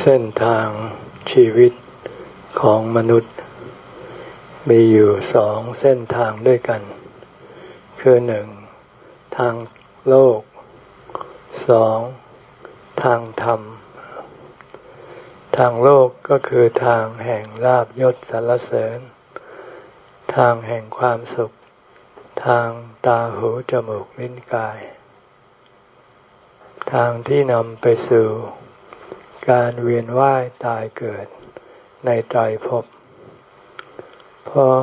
เส้นทางชีวิตของมนุษย์ มีอยู่สองเส้นทางด้วยกัน คือหนึ่งทางโลกสองทางธรรม ทางโลกก็คือทางแห่งลาบยศสรรเสริญ ทางแห่งความสุข ทางตาหูจมูกลิ้นกาย ทางที่นำไปสู่ การเวียนว่ายตายเกิดในใจภพเพราะ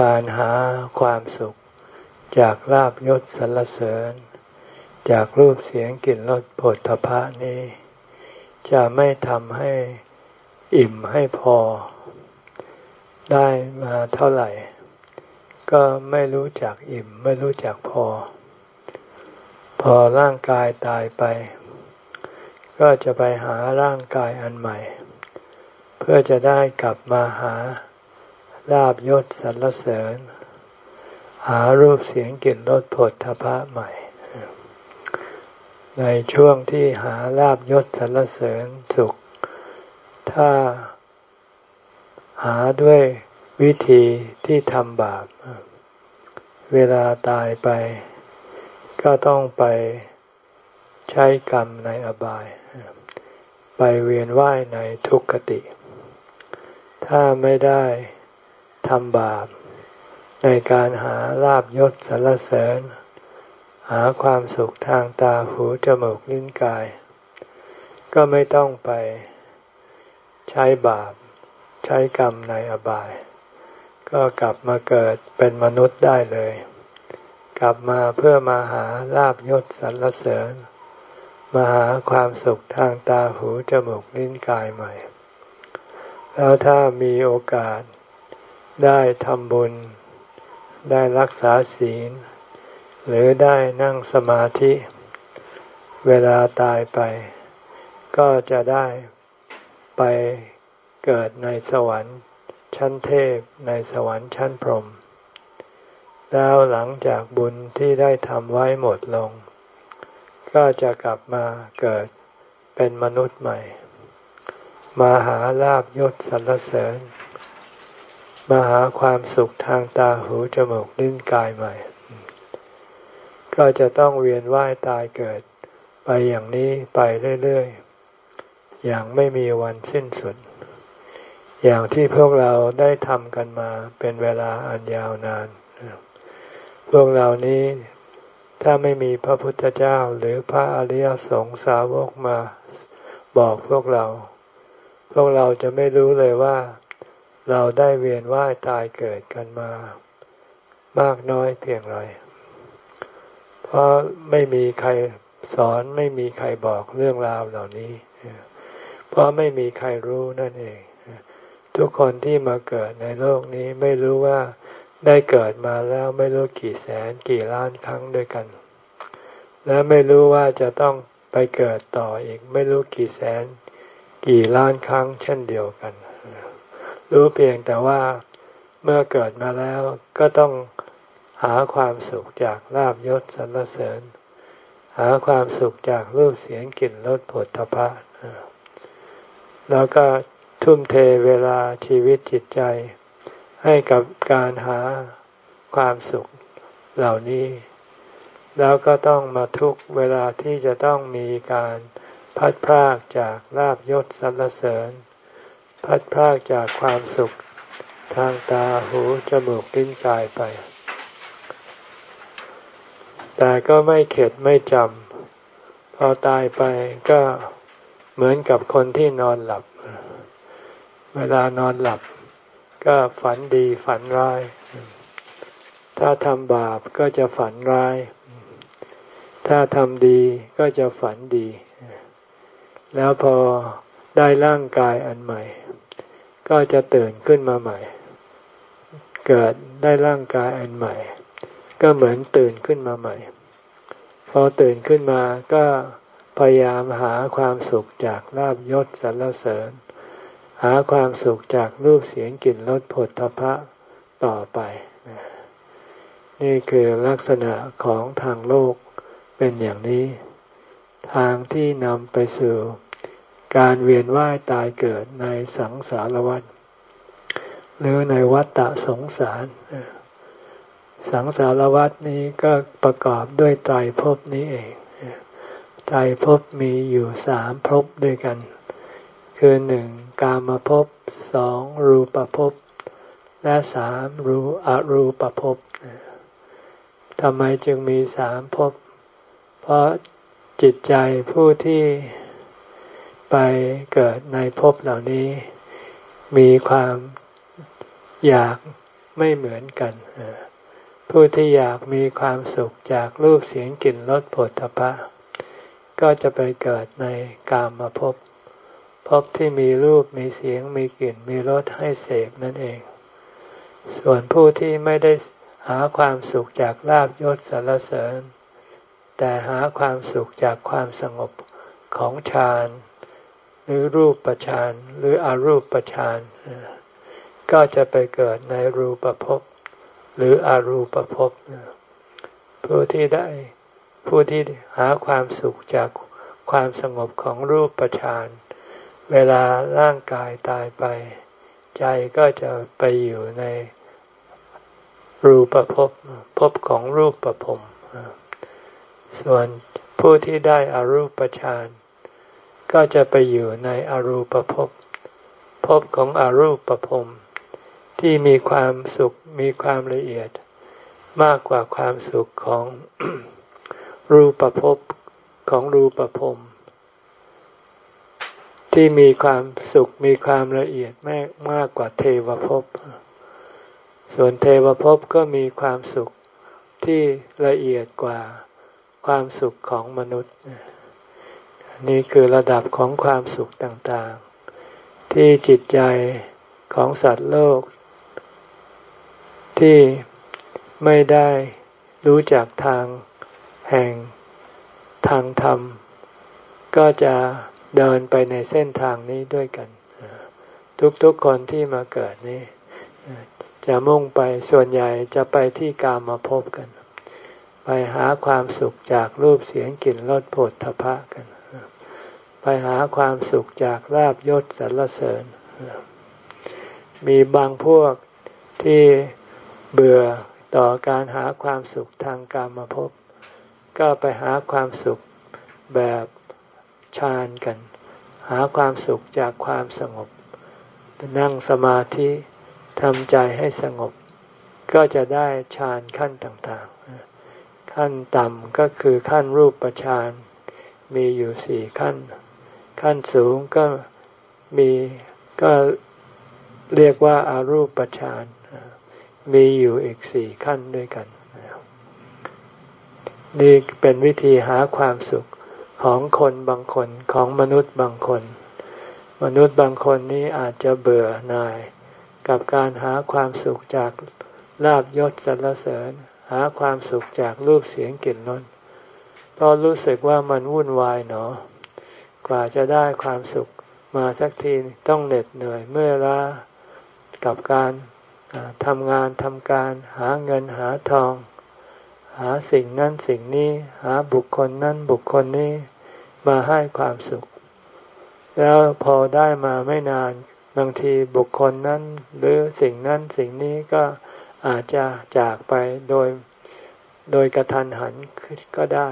การหาความสุขจากลาบยศสรรเสริญ จากรูปเสียงกลิ่นรสผลทพะนี้ จะไม่ทำให้อิ่มให้พอ ได้มาเท่าไหร่ ก็ไม่รู้จักอิ่มไม่รู้จักพอ พอร่างกายตายไป ก็จะไปหาร่างกายอันใหม่ เพื่อจะได้กลับมาหาลาบยศสรรเสริญ หารูปเสียงกลิ่นรสผลทพะใหม่ ในช่วงที่หาลาบยศสรรเสริญสุข ถ้าหาด้วยวิธีที่ทำบาป เวลาตายไป ก็ต้องไปใช้กรรมในอบาย ไปเวียนว่ายในทุกขติ ถ้าไม่ได้ทำบาป ในการหาลาบยศสรรเสริญ หาความสุขทางตาหูจมูกลิ้นกาย ก็ไม่ต้องไปใช้บาป ใช้กรรมในอบาย ก็กลับมาเกิดเป็นมนุษย์ได้เลย กลับมาเพื่อมาหาลาบยศสรรเสริญ มาหาความสุขทางตาหูจมูกลิ้นกายใหม่ แล้วถ้ามีโอกาสได้ทำบุญ ได้รักษาศีล หรือได้นั่งสมาธิ เวลาตายไป ก็จะได้ไปเกิดในสวรรค์ชั้นเทพในสวรรค์ชั้นพรหม แล้วหลังจากบุญที่ได้ทำไว้หมดลง ก็จะกลับมาเกิดเป็นมนุษย์ใหม่ มาหาลาบยศสรรเสริญ มาหาความสุขทางตาหูจมูกลิ้นกายใหม่ ก็จะต้องเวียนว่ายตายเกิดไปอย่างนี้ไปเรื่อยๆ อย่างไม่มีวันสิ้นสุด อย่างที่พวกเราได้ทำกันมาเป็นเวลาอันยาวนาน พวกเหล่านี้ถ้าไม่มีพระพุทธเจ้าหรือพระอริยสงสาวกมาบอกพวกเรา พวกเราจะไม่รู้เลยว่า เราได้เวียนว่ายตายเกิดกันมา มากน้อยเพียงไร เพราะไม่มีใครสอนไม่มีใครบอกเรื่องราวเหล่านี้ เพราะไม่มีใครรู้นั่นเอง ทุกคนที่มาเกิดในโลกนี้ไม่รู้ว่า ได้เกิดมาแล้วไม่รู้กี่แสนกี่ล้านครั้งด้วยกัน และไม่รู้ว่าจะต้องไปเกิดต่ออีกไม่รู้กี่แสน กี่ล้านครั้งเช่นเดียวกัน รู้เพียงแต่ว่าเมื่อเกิดมาแล้วก็ต้องหาความสุขจากลาบยศสรรเสริญ หาความสุขจากรูปเสียงกลิ่นรสผลทพะแล้วก็ทุ่มเทเวลาชีวิตจิตใจ ให้กับการหาความสุขเหล่านี้ แล้วก็ต้องมาทุกเวลาที่จะต้องมีการพัดพรากจากลาบยศสรรเสริญ พัดพรากจากความสุขทางตาหูจมูกลิ้นกายไป แต่ก็ไม่เข็ดไม่จำพอตายไปก็เหมือนกับคนที่นอนหลับ เวลานอนหลับ ก็ฝันดีฝันร้าย ถ้าทำบาปก็จะฝันร้าย ถ้าทำดีก็จะฝันดี แล้วพอได้ร่างกายอันใหม่ ก็จะตื่นขึ้นมาใหม่ เกิดได้ร่างกายอันใหม่ ก็เหมือนตื่นขึ้นมาใหม่ พอตื่นขึ้นมาก็พยายามหาความสุขจากลาบยศสรรเสริญ หาความสุขจากรูปเสียงกลิ่นรสผลทพะต่อไป นี่คือลักษณะของทางโลกเป็นอย่างนี้ ทางที่นำไปสู่การเวียนว่ายตายเกิดในสังสารวัฏหรือในวัฏฏะสงสาร สังสารวัฏนี้ก็ประกอบด้วยไตรภพนี้เองไตรภพมีอยู่สามภพด้วยกัน คือหนึ่งกามภพสองรูปภพและสามรูอรูปภพทำไมจึงมีสามภพ เพราะจิตใจผู้ที่ไปเกิดในภพเหล่านี้ มีความอยากไม่เหมือนกัน ผู้ที่อยากมีความสุขจากรูปเสียงกลิ่นรสผลทพะก็จะไปเกิดในกามภพ ภพที่มีรูปมีเสียงมีกลิ่นมีรสให้เสพนั่นเอง ส่วนผู้ที่ไม่ได้หาความสุขจากลาบยศสารเสริญ แต่หาความสุขจากความสงบของฌานหรือรูปประฌานหรืออรูปประฌานก็จะไปเกิดในรูปภพหรืออรูปภพผู้ที่ได้ผู้ที่หาความสุขจากความสงบของรูปประฌาน เวลาร่างกายตายไป ใจก็จะไปอยู่ในรูปภพภพของรูปประพรมส่วนผู้ที่ได้อารูปฌานก็จะไปอยู่ในอรูปภพภพของอรูปภพที่มีความสุขมีความละเอียดมากกว่าความสุขของรูปภพของรูปภพ ที่มีความสุขมีความละเอียดมากมากกว่าเทวภพ ส่วนเทวภพก็มีความสุขที่ละเอียดกว่าความสุขของมนุษย์ นี่คือระดับของความสุขต่างๆ ที่จิตใจของสัตว์โลก ที่ไม่ได้รู้จักทางแห่งทางธรรม ก็จะ เดินไปในเส้นทางนี้ด้วยกัน ทุกๆคนที่มาเกิดนี้ จะมุ่งไปส่วนใหญ่จะไปที่กามาพบกัน ไปหาความสุขจากรูปเสียงกลิ่นรสผลทพะกัน ไปหาความสุขจากลาบยศสรรเสริญ มีบางพวกที่เบื่อต่อการหาความสุขทางกรรมภพบ ก็ไปหาความสุขแบบ ฌานกัน หาความสุขจากความสงบนั่งสมาธิทำใจให้สงบ ก็จะได้ฌานขั้นต่างๆ ขั้นต่ำก็คือขั้นรูปฌานมีอยู่สี่ขั้น ขั้นสูงก็มีก็เรียกว่าอารูปฌานมีอยู่อีกสี่ขั้นด้วยกัน นี่เป็นวิธีหาความสุข ของคนบางคนของมนุษย์บางคน มนุษย์บางคนนี้อาจจะเบื่อหน่าย กับการหาความสุขจากลาบยศสรรเสริญ หาความสุขจากรูปเสียงกลิ่นรสเพราะรู้สึกว่ามันวุ่นวายเนาะกว่าจะได้ความสุขมาสักทีต้องเหน็ดเหนื่อยเมื่อล้ากับการทำงานทำการหาเงินหาทอง หาสิ่งนั้นสิ่งนี้ หาบุคคลนั้นบุคคลนี้ มาให้ความสุข แล้วพอได้มาไม่นาน บางทีบุคคลนั้น หรือสิ่งนั้นสิ่งนี้ก็อาจจะจากไปโดยโดยกระทันหันก็ได้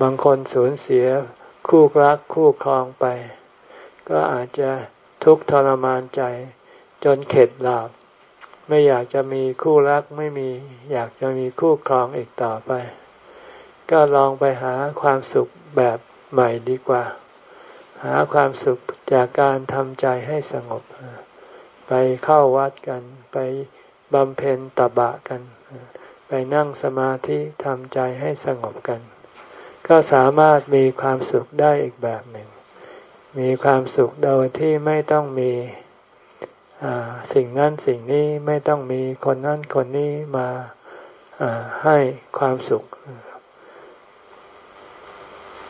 บางคนสูญเสียคู่รักคู่ครองไป ก็อาจจะทุกข์ทรมานใจ จนเข็ดหลาบ ไม่อยากจะมีคู่รักไม่มี อยากจะมีคู่ครองอีกต่อไป ก็ลองไปหาความสุขแบบใหม่ดีกว่า หาความสุขจากการทำใจให้สงบ ไปเข้าวัดกัน ไปบำเพ็ญตบะกัน ไปนั่งสมาธิทำใจให้สงบกัน ก็สามารถมีความสุขได้อีกแบบหนึ่ง มีความสุขโดยที่ไม่ต้องมีสิ่งนั้นสิ่งนี้ไม่ต้องมีคนนั้นคนนี้มาให้ความสุข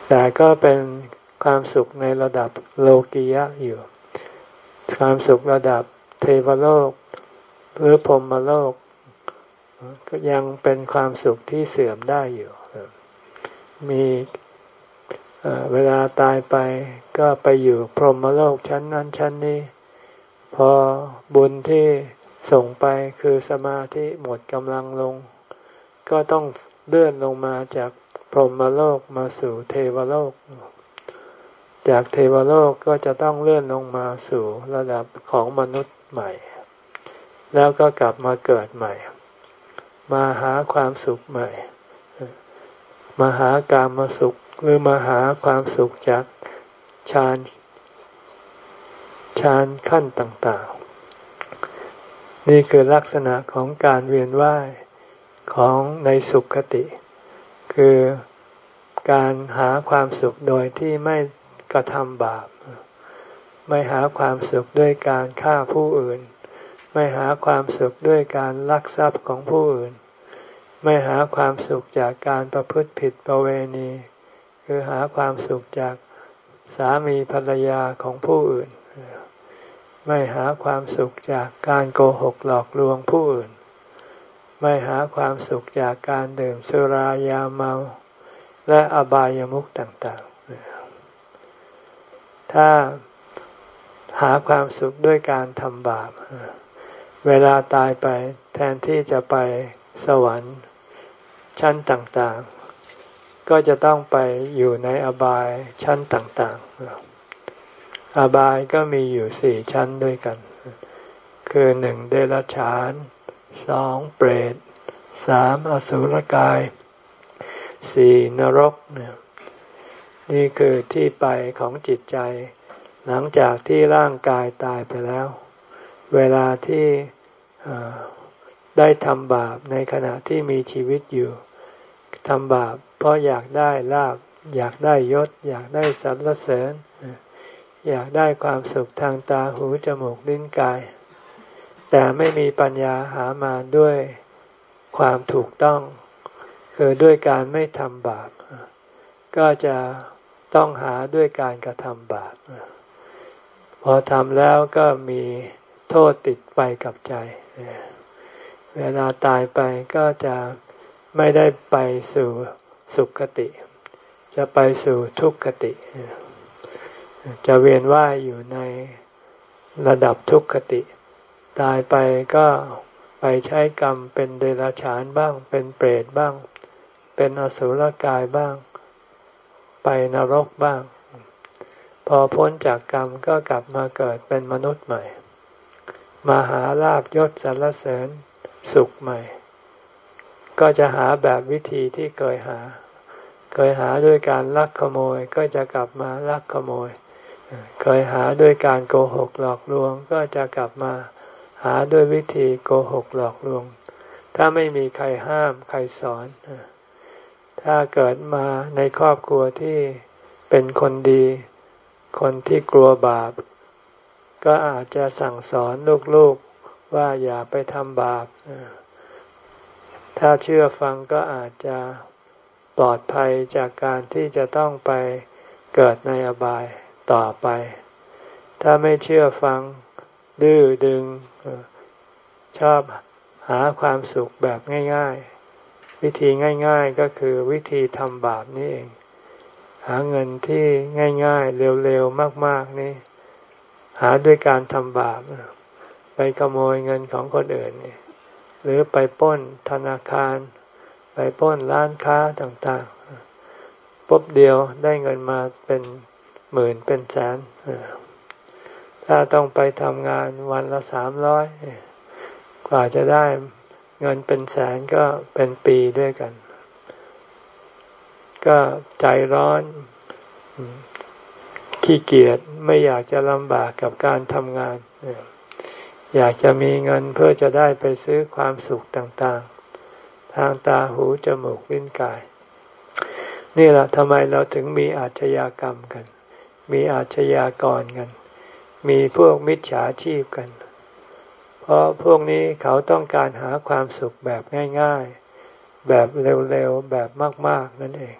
แต่ก็เป็นความสุขในระดับโลกียะอยู่ ความสุขระดับเทวโลก หรือพรมโลก ก็ยังเป็นความสุขที่เสื่อมได้อยู่ มีเวลาตายไปก็ไปอยู่พรหมโลกชั้นนั้นชั้นนี้ พอบุญที่ส่งไปคือสมาธิหมดกำลังลง ก็ต้องเลื่อนลงมาจาก พรหมโลกมาสู่เทวโลก จากเทวโลกก็จะต้องเลื่อนลงมาสู่ระดับของมนุษย์ใหม่ แล้วก็กลับมาเกิดใหม่ มาหาความสุขใหม่ มาหาการมาสุขหรือมาหาความสุขจากฌานฌานขั้นต่างๆ นี่คือลักษณะของการเวียนว่ายของในสุขคติ คือการหาความสุขโดยที่ไม่กระทำบาป ไม่หาความสุขด้วยการฆ่าผู้อื่น ไม่หาความสุขด้วยการลักทรัพย์ของผู้อื่น ไม่หาความสุขจากการประพฤติผิดประเวณี คือหาความสุขจากสามีภรรยาของผู้อื่น ไม่หาความสุขจากการโกหกหลอกลวงผู้อื่น ไม่หาความสุขจากการดื่มสุรายาเมา และอบายามุขต่างๆ ถ้าหาความสุขด้วยการทำบาป เวลาตายไปแทนที่จะไปสวรรค์ชั้นต่างๆ ก็จะต้องไปอยู่ในอบายชั้นต่างๆ อบายก็มีอยู่สี่ชั้นด้วยกัน คือหนึ่งเดรัจฉาน สองเปรตสามอสุรกายสี่นรกเนี่ยนี่คือที่ไปของจิตใจ หลังจากที่ร่างกายตายไปแล้ว เวลาที่ได้ทำบาปในขณะที่มีชีวิตอยู่ทำบาปเพราะอยากได้ลาบ อยากได้ยศ อยากได้สรรเสริญ อยากได้ความสุขทางตาหูจมูกลิ้นกาย แต่ไม่มีปัญญาหามาด้วยความถูกต้อง คือด้วยการไม่ทำบาปก็จะต้องหาด้วยการกระทำบาปพอทำแล้วก็มีโทษติดไปกับใจ เวลาตายไปก็จะไม่ได้ไปสู่สุขติ จะไปสู่ทุกขติ จะเวียนว่ายอยู่ในระดับทุกขติ ตายไปก็ไปใช้กรรมเป็นเดรัจฉานบ้าง เป็นเปรตบ้าง เป็นอสุรกายบ้าง ไปนรกบ้าง พอพ้นจากกรรมก็กลับมาเกิดเป็นมนุษย์ใหม่ มาหาลาบยศสรรเสริญสุขใหม่ ก็จะหาแบบวิธีที่เคยหา เคยหาด้วยการลักขโมยก็จะกลับมาลักขโมย เคยหาด้วยการโกหกหลอกลวงก็จะกลับมา หาด้วยวิธีโกหกหลอกลวง ถ้าไม่มีใครห้ามใครสอน ถ้าเกิดมาในครอบครัวที่เป็นคนดี คนที่กลัวบาป ก็อาจจะสั่งสอนลูกๆว่าอย่าไปทำบาป ถ้าเชื่อฟังก็อาจจะปลอดภัยจากการที่จะต้องไปเกิดในอบายต่อไป ถ้าไม่เชื่อฟัง ดื้อดึงชอบหาความสุขแบบง่าย ๆ วิธีง่าย ๆก็คือวิธีทำบาปนี่เอง หาเงินที่ง่าย ๆ เร็วๆมาก ๆ นี่ หาด้วยการทำบาป ไปขโมยเงินของคนอื่นนี่หรือไปป้นธนาคาร ไปป้นร้านค้าต่างๆปุ๊บเดียวได้เงินมาเป็นหมื่นเป็นแสน ถ้าต้องไปทำงานวันละสามร้อยกว่าจะได้เงินเป็นแสนก็เป็นปีด้วยกัน ก็ใจร้อน ขี้เกียจไม่อยากจะลำบากกับการทำงาน อยากจะมีเงินเพื่อจะได้ไปซื้อความสุขต่างๆ ทางตาหูจมูกลิ้นกาย นี่แหละทำไมเราถึงมีอาชญากรรมกัน มีอาชญากรกัน มีพวกมิจฉาชีพกัน เพราะพวกนี้เขาต้องการหาความสุขแบบง่าย ๆ แบบเร็วๆ แบบมาก ๆ นั่นเอง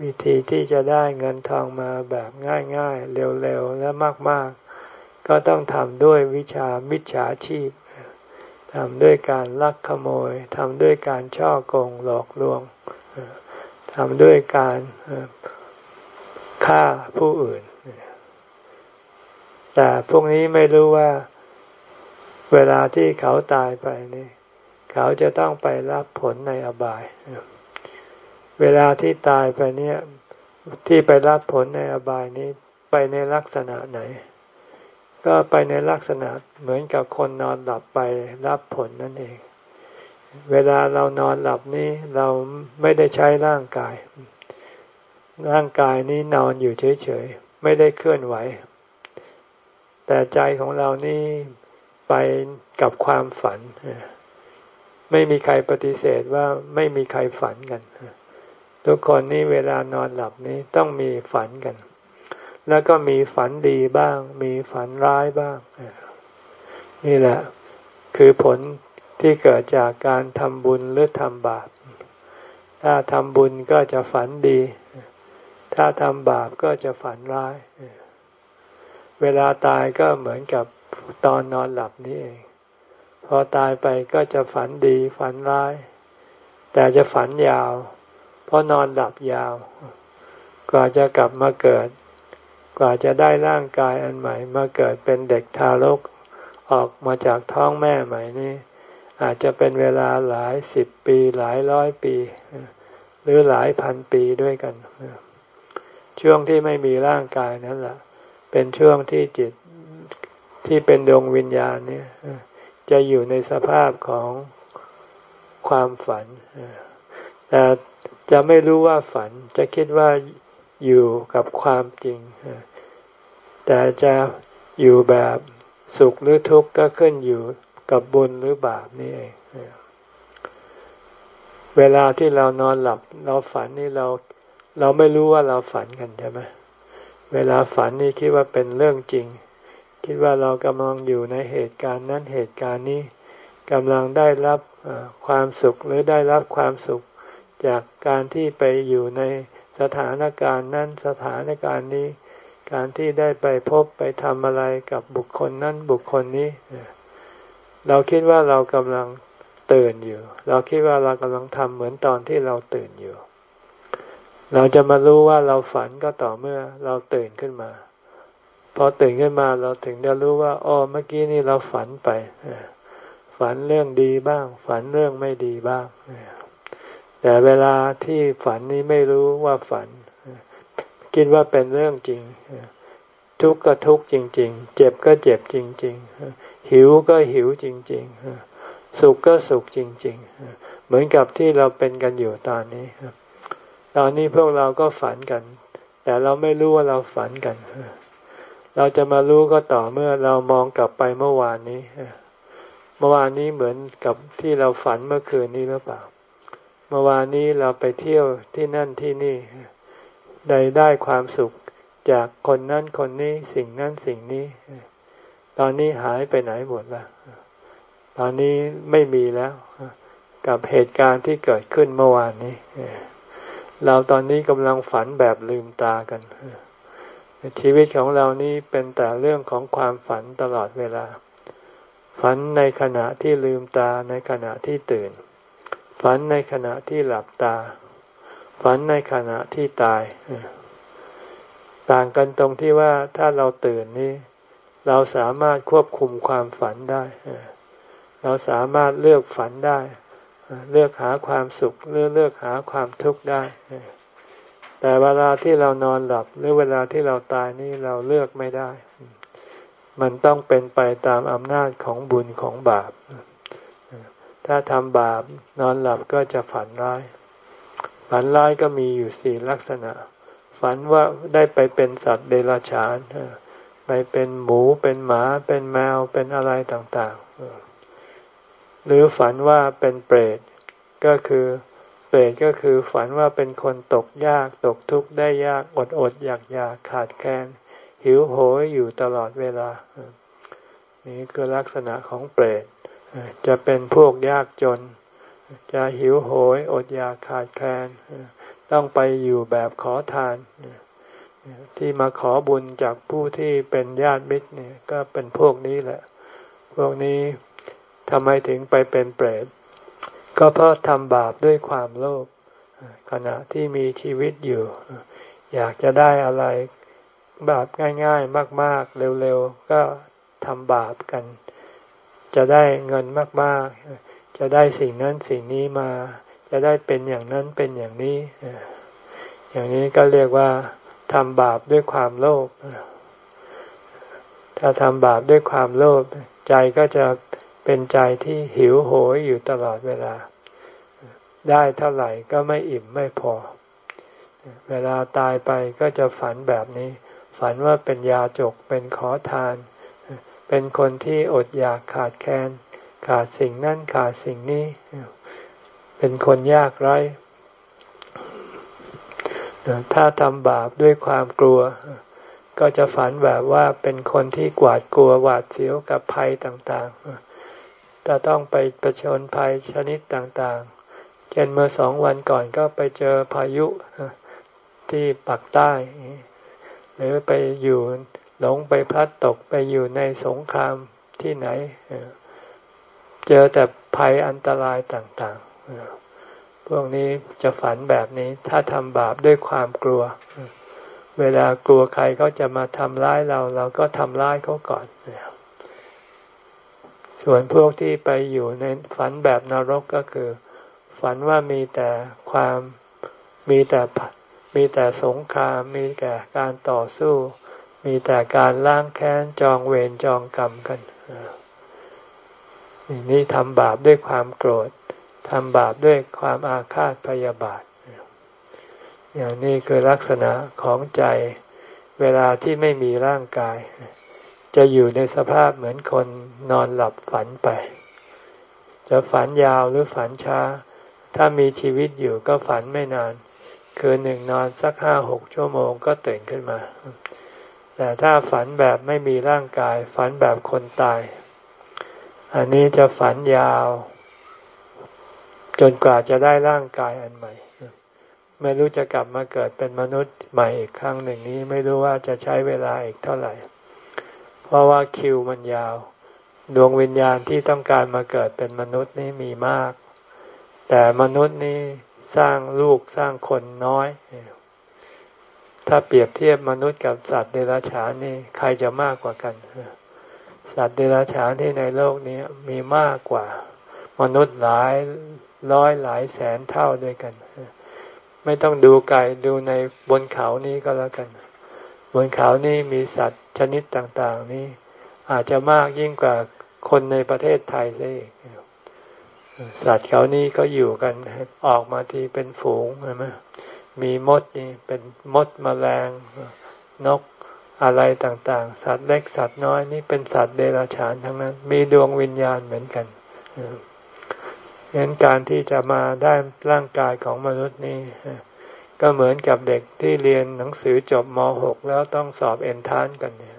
วิธีที่จะได้เงินทองมาแบบง่าย ๆ เร็วๆ และมาก ๆ ก็ต้องทำด้วยวิชามิจฉาชีพทำด้วยการลักขโมย ทำด้วยการช่อโกงหลอกลวง ทำด้วยการฆ่าผู้อื่น แต่พวกนี้ไม่รู้ว่า เวลาที่เขาตายไปนี่ เขาจะต้องไปรับผลในอบาย เวลาที่ตายไปเนี่ย ที่ไปรับผลในอบายนี้ ไปในลักษณะไหน ก็ไปในลักษณะเหมือนกับคนนอนหลับไปรับผลนั่นเอง เวลาเรานอนหลับนี้เราไม่ได้ใช้ร่างกาย ร่างกายนี้นอนอยู่เฉยๆไม่ได้เคลื่อนไหว แต่ใจของเรานี่ไปกับความฝัน ไม่มีใครปฏิเสธว่าไม่มีใครฝันกัน ทุกคนนี่เวลานอนหลับนี้ต้องมีฝันกัน แล้วก็มีฝันดีบ้าง มีฝันร้ายบ้าง นี่แหละ คือผลที่เกิดจากการทำบุญหรือทำบาป ถ้าทำบุญก็จะฝันดี ถ้าทำบาปก็จะฝันร้ายเเวลาตายก็เหมือนกับตอนนอนหลับนี้เอง พอตายไปก็จะฝันดีฝันร้าย แต่จะฝันยาว เพราะนอนหลับยาว กว่าจะกลับมาเกิด กว่าจะได้ร่างกายอันใหม่ มาเกิดเป็นเด็กทารก ออกมาจากท้องแม่ใหม่นี้อาจจะเป็นเวลาหลายสิบปีหลายร้อยปี หรือหลายพันปีด้วยกัน ช่วงที่ไม่มีร่างกายนั่นแหละ เป็นช่วงที่จิตที่เป็นดวงวิญญาณเนี่ยจะอยู่ในสภาพของความฝัน แต่จะไม่รู้ว่าฝันจะคิดว่าอยู่กับความจริง แต่จะอยู่แบบสุขหรือทุกข์ก็ขึ้นอยู่กับบุญหรือบาปนี่เองเวลาที่เรานอนหลับ เราฝันนี่เรา เราไม่รู้ว่าเราฝันกันใช่ไหมเเวลาฝันนี่คิดว่าเป็นเรื่องจริง คิดว่าเรากำลังอยู่ในเหตุการณ์นั้นเหตุการณ์นี้กำลังได้รับความสุขหรือได้รับความสุข จากการที่ไปอยู่ในสถานการณ์นั้นสถานการณ์นี้ การที่ได้ไปพบไปทำอะไรกับบุคคลนั้นบุคคลนี้ เราคิดว่าเรากำลังตื่นอยู่ เราคิดว่าเรากำลังทำเหมือนตอนที่เราตื่นอยู่ เราจะมารู้ว่าเราฝันก็ต่อเมื่อเราตื่นขึ้นมา พอตื่นขึ้นมาเราถึงจะรู้ว่าอ๋อเมื่อกี้นี่เราฝันไปฝันเรื่องดีบ้าง ฝันเรื่องไม่ดีบ้างแต่เวลาที่ฝันนี้ไม่รู้ว่าฝัน คิดว่าเป็นเรื่องจริง ทุกข์ก็ทุกข์จริง ๆ เจ็บก็เจ็บจริง ๆ หิวก็หิวจริง ๆ สุขก็สุขจริง ๆ เหมือนกับที่เราเป็นกันอยู่ตอนนี้ ตอนนี้พวกเราก็ฝันกัน แต่เราไม่รู้ว่าเราฝันกัน เราจะมารู้ก็ต่อเมื่อเรามองกลับไปเมื่อวานนี้ เมื่อวานนี้เหมือนกับที่เราฝันเมื่อคืนนี้หรือเปล่า เมื่อวานนี้เราไปเที่ยวที่นั่นที่นี่ ได้ได้ความสุขจากคนนั้นคนนี้สิ่งนั้นสิ่งนี้ ตอนนี้หายไปไหนหมดละตอนนี้ไม่มีแล้ว กับเหตุการณ์ที่เกิดขึ้นเมื่อวานนี้ เราตอนนี้กำลังฝันแบบลืมตากันชีวิตของเรานี้เป็นแต่เรื่องของความฝันตลอดเวลา ฝันในขณะที่ลืมตาในขณะที่ตื่น ฝันในขณะที่หลับตา ฝันในขณะที่ตาย ต่างกันตรงที่ว่าถ้าเราตื่นนี้ เราสามารถควบคุมความฝันได้ เราสามารถเลือกฝันได้ เลือกหาความสุขหรือเลือกหาความทุกข์ได้ แต่เวลาที่เรานอนหลับ หรือเวลาที่เราตายนี่เราเลือกไม่ได้ มันต้องเป็นไปตามอำนาจของบุญของบาป ถ้าทำบาปนอนหลับก็จะฝันร้าย ฝันร้ายก็มีอยู่สี่ลักษณะ ฝันว่าได้ไปเป็นสัตว์เดรัจฉาน ไปเป็นหมูเป็นหมาเป็นแมวเป็นอะไรต่าง ๆ หรือฝันว่าเป็นเปรตก็คือเปรตก็คือฝันว่าเป็นคนตกยากตกทุกข์ได้ยากอดอดอยากอยากขาดแคลนหิวโหยอยู่ตลอดเวลา นี่คือลักษณะของเปรตจะเป็นพวกยากจน จะหิวโหยอดอยากขาดแคลนต้องไปอยู่แบบขอทาน ที่มาขอบุญจากผู้ที่เป็นญาติมิตรเนี่ยก็เป็นพวกนี้แหละ พวกนี้ ทำไมถึงไปเป็นเปรต ก็เพราะทำบาปด้วยความโลภขณะที่มีชีวิตอยู่ อยากจะได้อะไรแบบง่ายๆ มาก ๆ เร็วๆ ก็ทำบาปกัน จะได้เงินมากๆ จะได้สิ่งนั้นสิ่งนี้มา จะได้เป็นอย่างนั้นเป็นอย่างนี้ อย่างนี้ก็เรียกว่าทำบาปด้วยความโลภถ้าทำบาปด้วยความโลภใจก็จะ เป็นใจที่หิวโหยอยู่ตลอดเวลา ได้เท่าไหร่ก็ไม่อิ่มไม่พอ เวลาตายไปก็จะฝันแบบนี้ ฝันว่าเป็นยาจกเป็นขอทาน เป็นคนที่อดอยากขาดแคลนขาดสิ่งนั่นขาดสิ่งนี้ เป็นคนยากไร้ถ้าทำบาปด้วยความกลัว ก็จะฝันแบบว่าเป็นคนที่กวาดกลัวหวาดเสียวกับภัยต่างๆ จะต้องไปประชนภัยชนิดต่างๆ เช่นเมื่อสองวันก่อนก็ไปเจอพายุที่ปักใต้ หรือไปอยู่หลงไปพลัดตกไปอยู่ในสงครามที่ไหน เจอแต่ภัยอันตรายต่างๆ พวกนี้จะฝันแบบนี้ ถ้าทำบาปด้วยความกลัว เวลากลัวใครเขาจะมาทำร้ายเรา เราก็ทำร้ายเขาก่อน ส่วนพวกที่ไปอยู่ในฝันแบบนรกก็คือ ฝันว่ามีแต่ความมีแต่มีแต่สงคราม มีแต่การต่อสู้ มีแต่การล้างแค้นจองเวรจองกรรมกันนี่ทำบาปด้วยความโกรธทำบาปด้วยความอาฆาตพยาบาทอย่างนี้คือลักษณะของใจเวลาที่ไม่มีร่างกาย จะอยู่ในสภาพเหมือนคนนอนหลับฝันไป จะฝันยาวหรือฝันช้า ถ้ามีชีวิตอยู่ก็ฝันไม่นาน คือหนึ่งนอนสักห้าหกชั่วโมงก็ตื่นขึ้นมา แต่ถ้าฝันแบบไม่มีร่างกาย ฝันแบบคนตาย อันนี้จะฝันยาว จนกว่าจะได้ร่างกายอันใหม่ ไม่รู้จะกลับมาเกิดเป็นมนุษย์ใหม่อีกครั้งหนึ่งนี้ ไม่รู้ว่าจะใช้เวลาอีกเท่าไหร่ เพราะว่าคิวมันยาว ดวงวิญญาณที่ต้องการมาเกิดเป็นมนุษย์นี่มีมาก แต่มนุษย์นี่สร้างลูกสร้างคนน้อย ถ้าเปรียบเทียบมนุษย์กับสัตว์เดรัจฉานนี่ใครจะมากกว่ากัน สัตว์เดรัจฉานที่ในโลกนี้มีมากกว่า มนุษย์หลายร้อยหลายแสนเท่าด้วยกัน ไม่ต้องดูไกลดูในบนเขานี้ก็แล้วกัน บนเขานี้มีสัตว์ชนิดต่างๆ นี้ อาจจะมากยิ่งกว่าคนในประเทศไทยเลยสัตว์เขานี้ก็อยู่กันออกมาทีเป็นฝูงใช่ไหมมีมดนี่เป็นมดมแมลงนกอะไรต่างๆ สัตว์เล็กสัตว์น้อยนี่เป็นสัตว์เดรัจฉานทั้งนั้น มีดวงวิญญาณเหมือนกันเห็นการที่จะมาได้ร่างกายของมนุษย์นี่ ก็เหมือนกับเด็กที่เรียนหนังสือจบม .6 แล้วต้องสอบเอนทานกันเนี่ย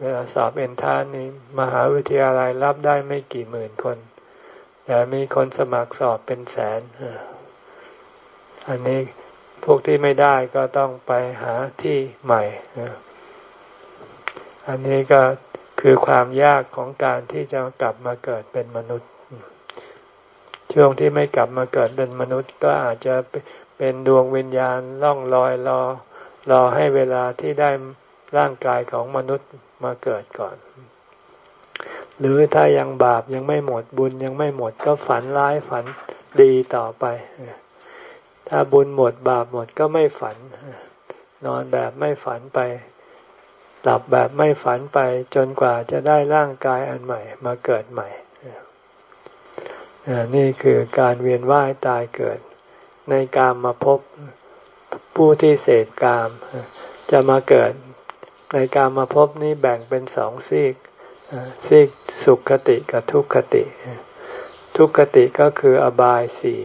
เวลาสอบเอนทานนี้มหาวิทยาลัยรับได้ไม่กี่หมื่นคน แต่มีคนสมัครสอบเป็นแสนอันนี้พวกที่ไม่ได้ก็ต้องไปหาที่ใหม่อันนี้ก็คือความยากของการที่จะกลับมาเกิดเป็นมนุษย์ ช่วงที่ไม่กลับมาเกิดเป็นมนุษย์ ก็อาจจะ เป็นดวงวิญญาณล่องลอยรอรอให้เวลาที่ได้ร่างกายของมนุษย์มาเกิดก่อน หรือถ้ายังบาปยังไม่หมดบุญยังไม่หมดก็ฝันร้ายฝันดีต่อไป ถ้าบุญหมดบาปหมดก็ไม่ฝัน นอนแบบไม่ฝันไป หลับแบบไม่ฝันไปจนกว่าจะได้ร่างกายอันใหม่ มาเกิดใหม่นี่คือการเวียนว่ายตายเกิด ในกามมาพบผู้ที่เสพกาม จะมาเกิดในกามมาพบนี้แบ่งเป็นสองซีกซีกสุขคติกับทุกขติ ทุกขติก็คืออบายสี่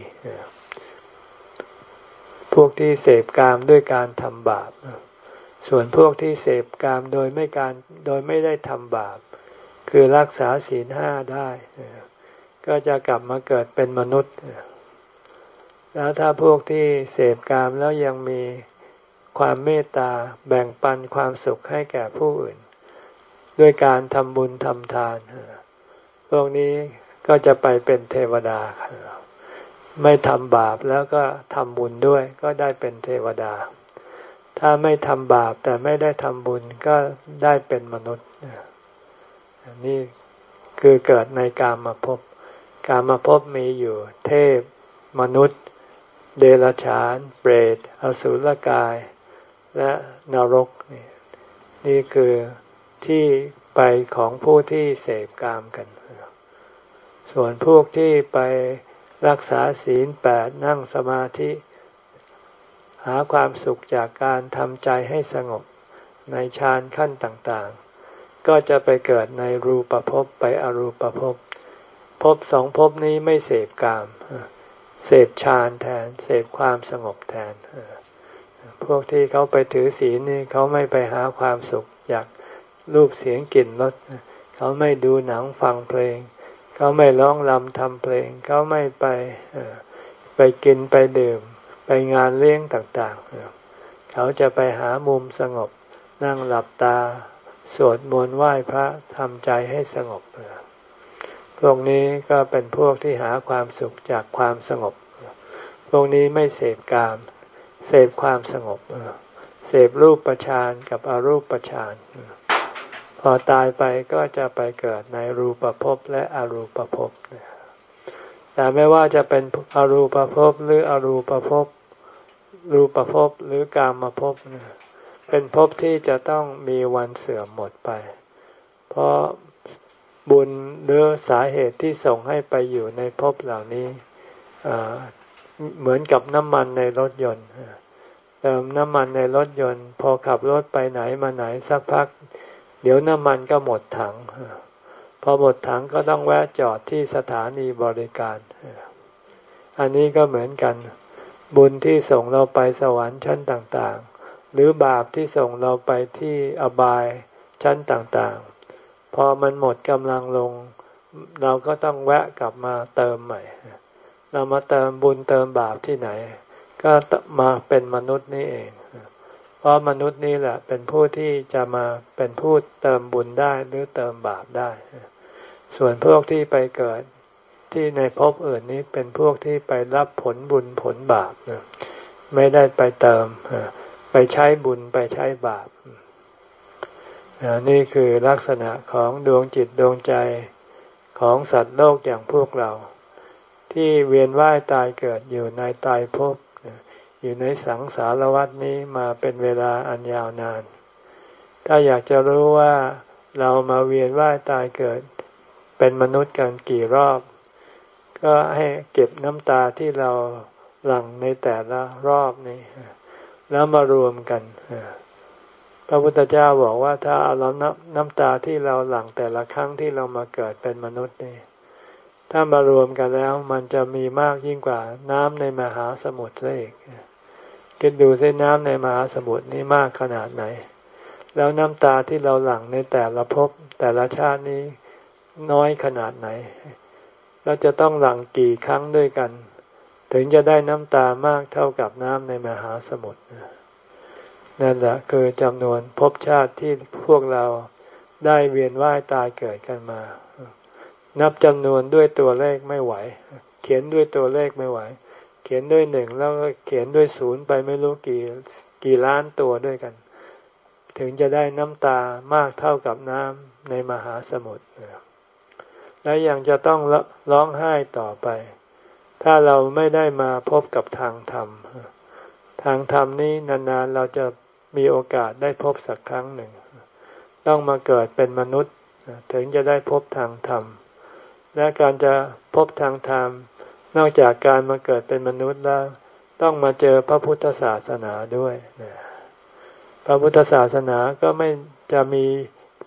พวกที่เสพกามด้วยการทำบาป ส่วนพวกที่เสพกามโดยไม่การโดยไม่ได้ทำบาป คือรักษาศีลห้าได้ ก็จะกลับมาเกิดเป็นมนุษย์ แล้วถ้าพวกที่เสพกามแล้วยังมีความเมตตาแบ่งปันความสุขให้แก่ผู้อื่น ด้วยการทำบุญทำทาน พวกนี้ก็จะไปเป็นเทวดา ไม่ทำบาปแล้วก็ทำบุญด้วยก็ได้เป็นเทวดา ถ้าไม่ทำบาปแต่ไม่ได้ทำบุญก็ได้เป็นมนุษย์นี่คือเกิดในกามาพกามาพมีอยู่เทพมนุษย์ เดรัจฉาน เปรต อสุรกาย และนรกนี่นี่คือที่ไปของผู้ที่เสพกามกัน ส่วนพวกที่ไปรักษาศีลแปดนั่งสมาธิ หาความสุขจากการทำใจให้สงบในฌานขั้นต่างๆ ก็จะไปเกิดในรูปภพไปอรูปภพภพสองภพนี้ไม่เสพกาม เสพฌานแทน เสพความสงบแทนพวกที่เขาไปถือศีลนี่เขาไม่ไปหาความสุขอยากรูปเสียงกลิ่นรสเขาไม่ดูหนังฟังเพลง เขาไม่ร้องรำทำเพลง เขาไม่ไปไปกินไปดื่ม ไปงานเลี้ยงต่างๆ เขาจะไปหามุมสงบ นั่งหลับตา สวดมนต์ไหว้พระทำใจให้สงบ พวกนี้ก็เป็นพวกที่หาความสุขจากความสงบ พวกนี้ไม่เสพกาม เสพความสงบ เสพรูปประชานกับอรูปประชาน พอตายไปก็จะไปเกิดในรูปภพและอรูปภพ แต่ไม่ว่าจะเป็นอรูปภพหรืออรูปภพ รูปภพหรือกามภพ เป็นภพที่จะต้องมีวันเสื่อมหมดไป เพราะ บุญหรือสาเหตุที่ส่งให้ไปอยู่ในภพเหล่านี้เหมือนกับน้ำมันในรถยนต์เติมน้ำมันในรถยนต์ พอขับรถไปไหนมาไหนสักพัก เดี๋ยวน้ำมันก็หมดถัง พอหมดถังก็ต้องแวะจอดที่สถานีบริการ อันนี้ก็เหมือนกัน บุญที่ส่งเราไปสวรรค์ชั้นต่างๆ หรือบาปที่ส่งเราไปที่อบายชั้นต่างๆ พอมันหมดกำลังลง เราก็ต้องแวะกลับมาเติมใหม่ เรามาเติมบุญเติมบาปที่ไหน ก็มาเป็นมนุษย์นี่เอง เพราะมนุษย์นี่แหละเป็นผู้ที่จะมาเป็นผู้เติมบุญได้หรือเติมบาปได้ ส่วนพวกที่ไปเกิดที่ในภพอื่นนี้เป็นพวกที่ไปรับผลบุญผลบาปไม่ได้ไปเติมไปใช้บุญไปใช้บาป นี่คือลักษณะของดวงจิตดวงใจของสัตว์โลกอย่างพวกเรา ที่เวียนว่ายตายเกิดอยู่ในตายภพอยู่ในสังสารวัฏนี้มาเป็นเวลาอันยาวนาน ถ้าอยากจะรู้ว่าเรามาเวียนว่ายตายเกิด เป็นมนุษย์กันกี่รอบ ก็ให้เก็บน้ำตาที่เราหลั่งในแต่ละรอบนี้ แล้วมารวมกัน ระพุทธเจ้าบอกว่าถ้าเราน้ำน้ำตาที่เราหลั่งแต่ละครั้งที่เรามาเกิดเป็นมนุษย์นี่ถ้ามารวมกันแล้ว มันจะมีมากยิ่งกว่าน้ำในมหาสมุทรซะอีกคิดดูเส้นน้ำในมหาสมุทรนี้มากขนาดไหน แล้วน้ำตาที่เราหลั่งในแต่ละภพแต่ละชาตินี้น้อยขนาดไหน เราจะต้องหลั่งกี่ครั้งด้วยกัน ถึงจะได้น้ำตามากเท่ากับน้ำในมหาสมุทร นั่นแหละคือจำนวนภพชาติที่พวกเราได้เวียนว่ายตายเกิดกันมา นับจำนวนด้วยตัวเลขไม่ไหว เขียนด้วยตัวเลขไม่ไหว เขียนด้วยหนึ่งแล้วก็เขียนด้วยศูนย์ไปไม่รู้กี่กี่ล้านตัวด้วยกัน ถึงจะได้น้ำตามากเท่ากับน้ำในมหาสมุทรและยังจะต้องร้องไห้ต่อไป ถ้าเราไม่ได้มาพบกับทางธรรมทางธรรมนี้นานๆเราจะ มีโอกาสได้พบสักครั้งหนึ่ง ต้องมาเกิดเป็นมนุษย์ถึงจะได้พบทางธรรม และการจะพบทางธรรม นอกจากการมาเกิดเป็นมนุษย์แล้ว ต้องมาเจอพระพุทธศาสนาด้วยพระพุทธศาสนาก็ไม่จะมี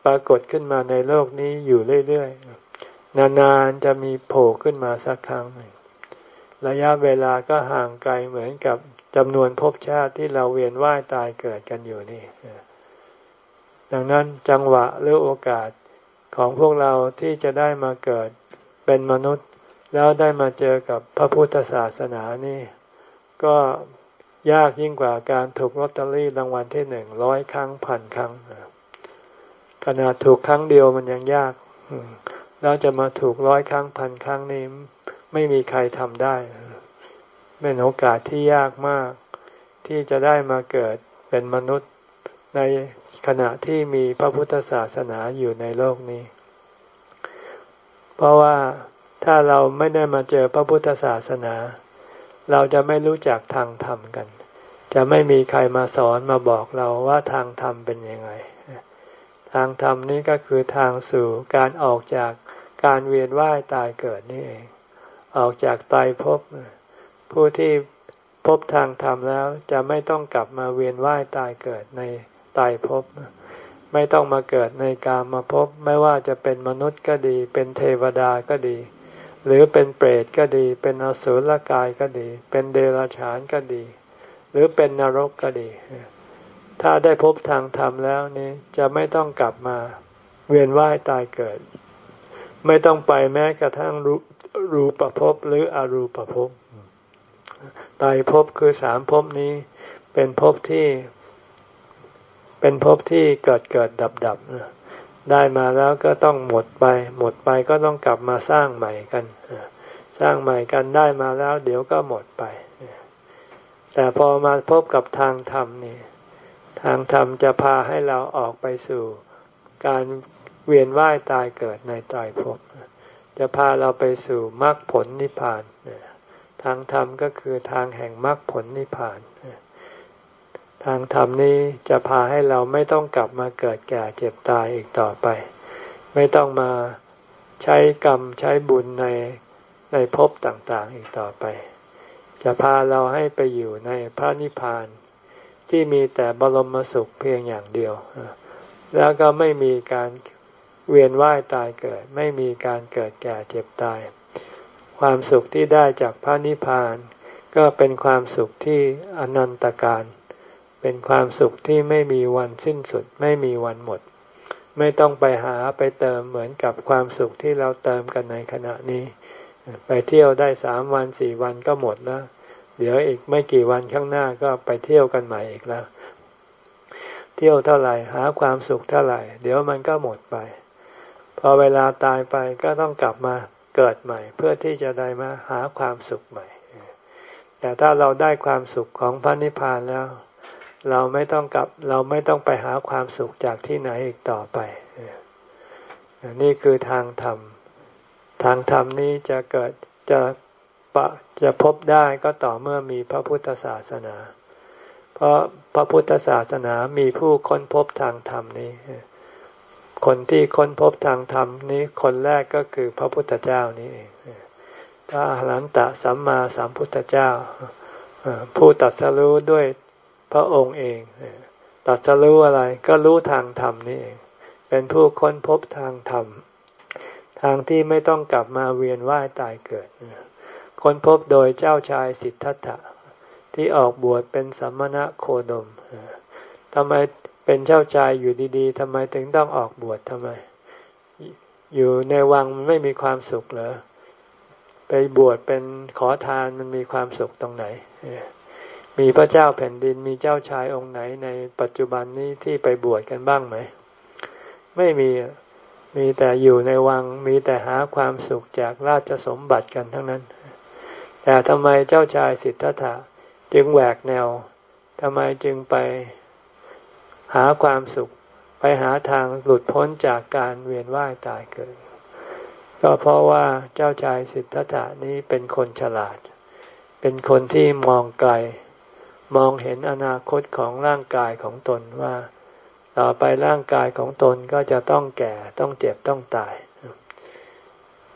ปรากฏขึ้นมาในโลกนี้อยู่เรื่อยๆ นานๆจะมีโผล่ขึ้นมาสักครั้งหนึ่งระยะเวลาก็ห่างไกลเหมือนกับ จำนวนภพชาติที่เราเวียนว่ายตายเกิดกันอยู่นี่ดังนั้นจังหวะหรือโอกาสของพวกเราที่จะได้มาเกิดเป็นมนุษย์ แล้วได้มาเจอกับพระพุทธศาสนานี่ ก็ยากยิ่งกว่าการถูกลอตเตอรี่รางวัลที่หนึ่งร้อยครั้งพันครั้งขนาดถูกครั้งเดียวมันยังยากแล้วจะมาถูกร้อยครั้งพันครั้งนี้ไม่มีใครทำได้ เป็นโอกาสที่ยากมาก ที่จะได้มาเกิดเเป็นมนุษย์ในขณะที่มีพระพุทธศาสนาอยู่ในโลกนี้ เพราะว่าถ้าเราไม่ได้มาเจอพระพุทธศาสนา เราจะไม่รู้จักทางธรรมกัน จะไม่มีใครมาสอนมาบอกเราว่าทางธรรมเป็นยังไง ทางธรรมนี้ก็คือทางสู่การออกจากการเวียนว่ายตายเกิดนี่เอง ออกจากตายภพ ผู้ที่พบทางธรรมแล้วจะไม่ต้องกลับมาเวียนว่ายตายเกิดในตายภพไม่ต้องมาเกิดในกามาภพไม่ว่าจะเป็นมนุษย์ก็ดี เป็นเทวดาก็ดี หรือเป็นเปรตก็ดี เป็นอสุรกายก็ดี เป็นเดรัจฉานก็ดี หรือเป็นนรกก็ดี ถ้าได้พบทางธรรมแล้วนี่จะไม่ต้องกลับมาเวียนว่ายตายเกิด ไม่ต้องไปแม้กระทั่งรูรปภพหรืออรูปภพ ตายภพคือสามภพนี้ เป็นภพที่เป็นภพที่เกิดเกิดดับดับได้มาแล้วก็ต้องหมดไป หมดไปก็ต้องกลับมาสร้างใหม่กันสร้างใหม่กันได้มาแล้ว เดี๋ยวก็หมดไป แต่พอมาพบกับทางธรรมนี่ทางธรรมจะพาให้เราออกไปสู่ การเวียนว่ายตายเกิดในตายภพจะพาเราไปสู่มรรคผลนิพพาน ทางธรรมก็คือทางแห่งมรรคผลนิพพาน ทางธรรมนี้จะพาให้เราไม่ต้องกลับมาเกิดแก่เจ็บตายอีกต่อไป ไม่ต้องมาใช้กรรมใช้บุญในในภพต่างๆอีกต่อไป จะพาเราให้ไปอยู่ในพระนิพพาน ที่มีแต่บรมสุขเพียงอย่างเดียว แล้วก็ไม่มีการเวียนว่ายตายเกิด ไม่มีการเกิดแก่เจ็บตาย ความสุขที่ได้จากพระนิพพาน ก็เป็นความสุขที่อนันตการ เป็นความสุขที่ไม่มีวันสิ้นสุด ไม่มีวันหมด ไม่ต้องไปหาไปเติมเหมือนกับความสุขที่เราเติมกันในขณะนี้ ไปเที่ยวได้สามวันสี่วันก็หมดแล้ว เดี๋ยวอีกไม่กี่วันข้างหน้าก็ไปเที่ยวกันใหม่อีกแล้ว เที่ยวเท่าไหร่หาความสุขเท่าไหร่ เดี๋ยวมันก็หมดไป พอเวลาตายไปก็ต้องกลับมา เกิดใหม่ เพื่อที่จะได้มาหาความสุขใหม่ แต่ถ้าเราได้ความสุขของพระนิพพานแล้ว เราไม่ต้องกลับเราไม่ต้องไปหาความสุขจากที่ไหนอีกต่อไป นี่คือทางธรรม ทางธรรมนี้จะเกิดจะปะจะพบได้ก็ต่อเมื่อมีพระพุทธศาสนา เพราะพระพุทธศาสนามีผู้ค้นพบทางธรรมนี้ คนที่ค้นพบทางธรรมนี้คนแรกก็คือพระพุทธเจ้านี่เองพระอรหันตสัมมาสัมพุทธเจ้า ผู้ตัดสรู้ด้วยพระองค์เอง ตัดสรู้อะไรก็รู้ทางธรรมนี่เอง เป็นผู้ค้นพบทางธรรม ทางที่ไม่ต้องกลับมาเวียนว่ายตายเกิด ค้นพบโดยเจ้าชายสิทธัตถะที่ออกบวชเป็นสัมมณะโคดมทำไม เป็นเจ้าชายอยู่ดีๆทำไมถึงต้องออกบวชทำไม อยู่ในวังมันไม่มีความสุขเหรอไปบวชเป็นขอทานมันมีความสุขตรงไหน มีพระเจ้าแผ่นดินมีเจ้าชายองค์ไหนในปัจจุบันนี้ที่ไปบวชกันบ้างไหม ไม่มีมีแต่อยู่ในวังมีแต่หาความสุขจากราชสมบัติกันทั้งนั้น แต่ทำไมเจ้าชายสิทธัตถะจึงแหวกแนวทำไมจึงไป หาความสุขไปหาทางหลุดพ้นจากการเวียนว่ายตายเกิด ก็เพราะว่าเจ้าชายสิทธัตถานี้เป็นคนฉลาด เป็นคนที่มองไกล มองเห็นอนาคตของร่างกายของตนว่า ต่อไปร่างกายของตนก็จะต้องแก่ต้องเจ็บต้องตาย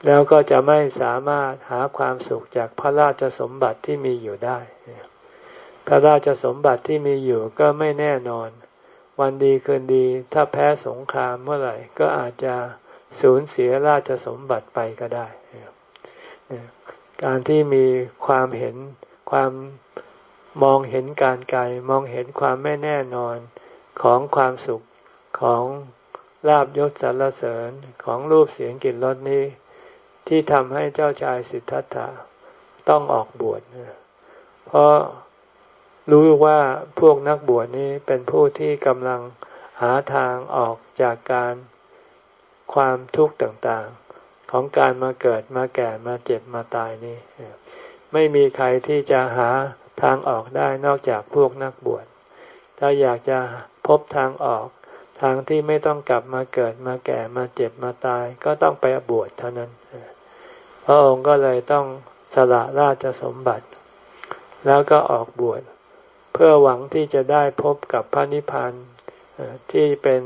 แล้วก็จะไม่สามารถหาความสุขจากพระราชสมบัติที่มีอยู่ได้ พระราชสมบัติที่มีอยู่ก็ไม่แน่นอน วันดีคืนดี ถ้าแพ้สงครามเมื่อไหร่ ก็อาจจะสูญเสียราชสมบัติไปก็ได้ การที่มีความเห็นความมองเห็นการไกลมองเห็นความไม่แน่นอนของความสุขของลาบยศสรรเสริญของรูปเสียงกลิ่นรสนี้ ที่ทำให้เจ้าชายสิทธัตถะต้องออกบวชเพราะ รู้ว่าพวกนักบวชนี้เป็นผู้ที่กำลังหาทางออกจากการความทุกข์ต่างๆ ของการมาเกิดมาแก่มาเจ็บมาตายนี้ ไม่มีใครที่จะหาทางออกได้นอกจากพวกนักบวช ถ้าอยากจะพบทางออก ทางที่ไม่ต้องกลับมาเกิดมาแก่มาเจ็บมาตาย ก็ต้องไปบวชเท่านั้น พระองค์ก็เลยต้องสละราชสมบัติ แล้วก็ออกบวช เพื่อหวังที่จะได้พบกับพระนิพพานที่เป็น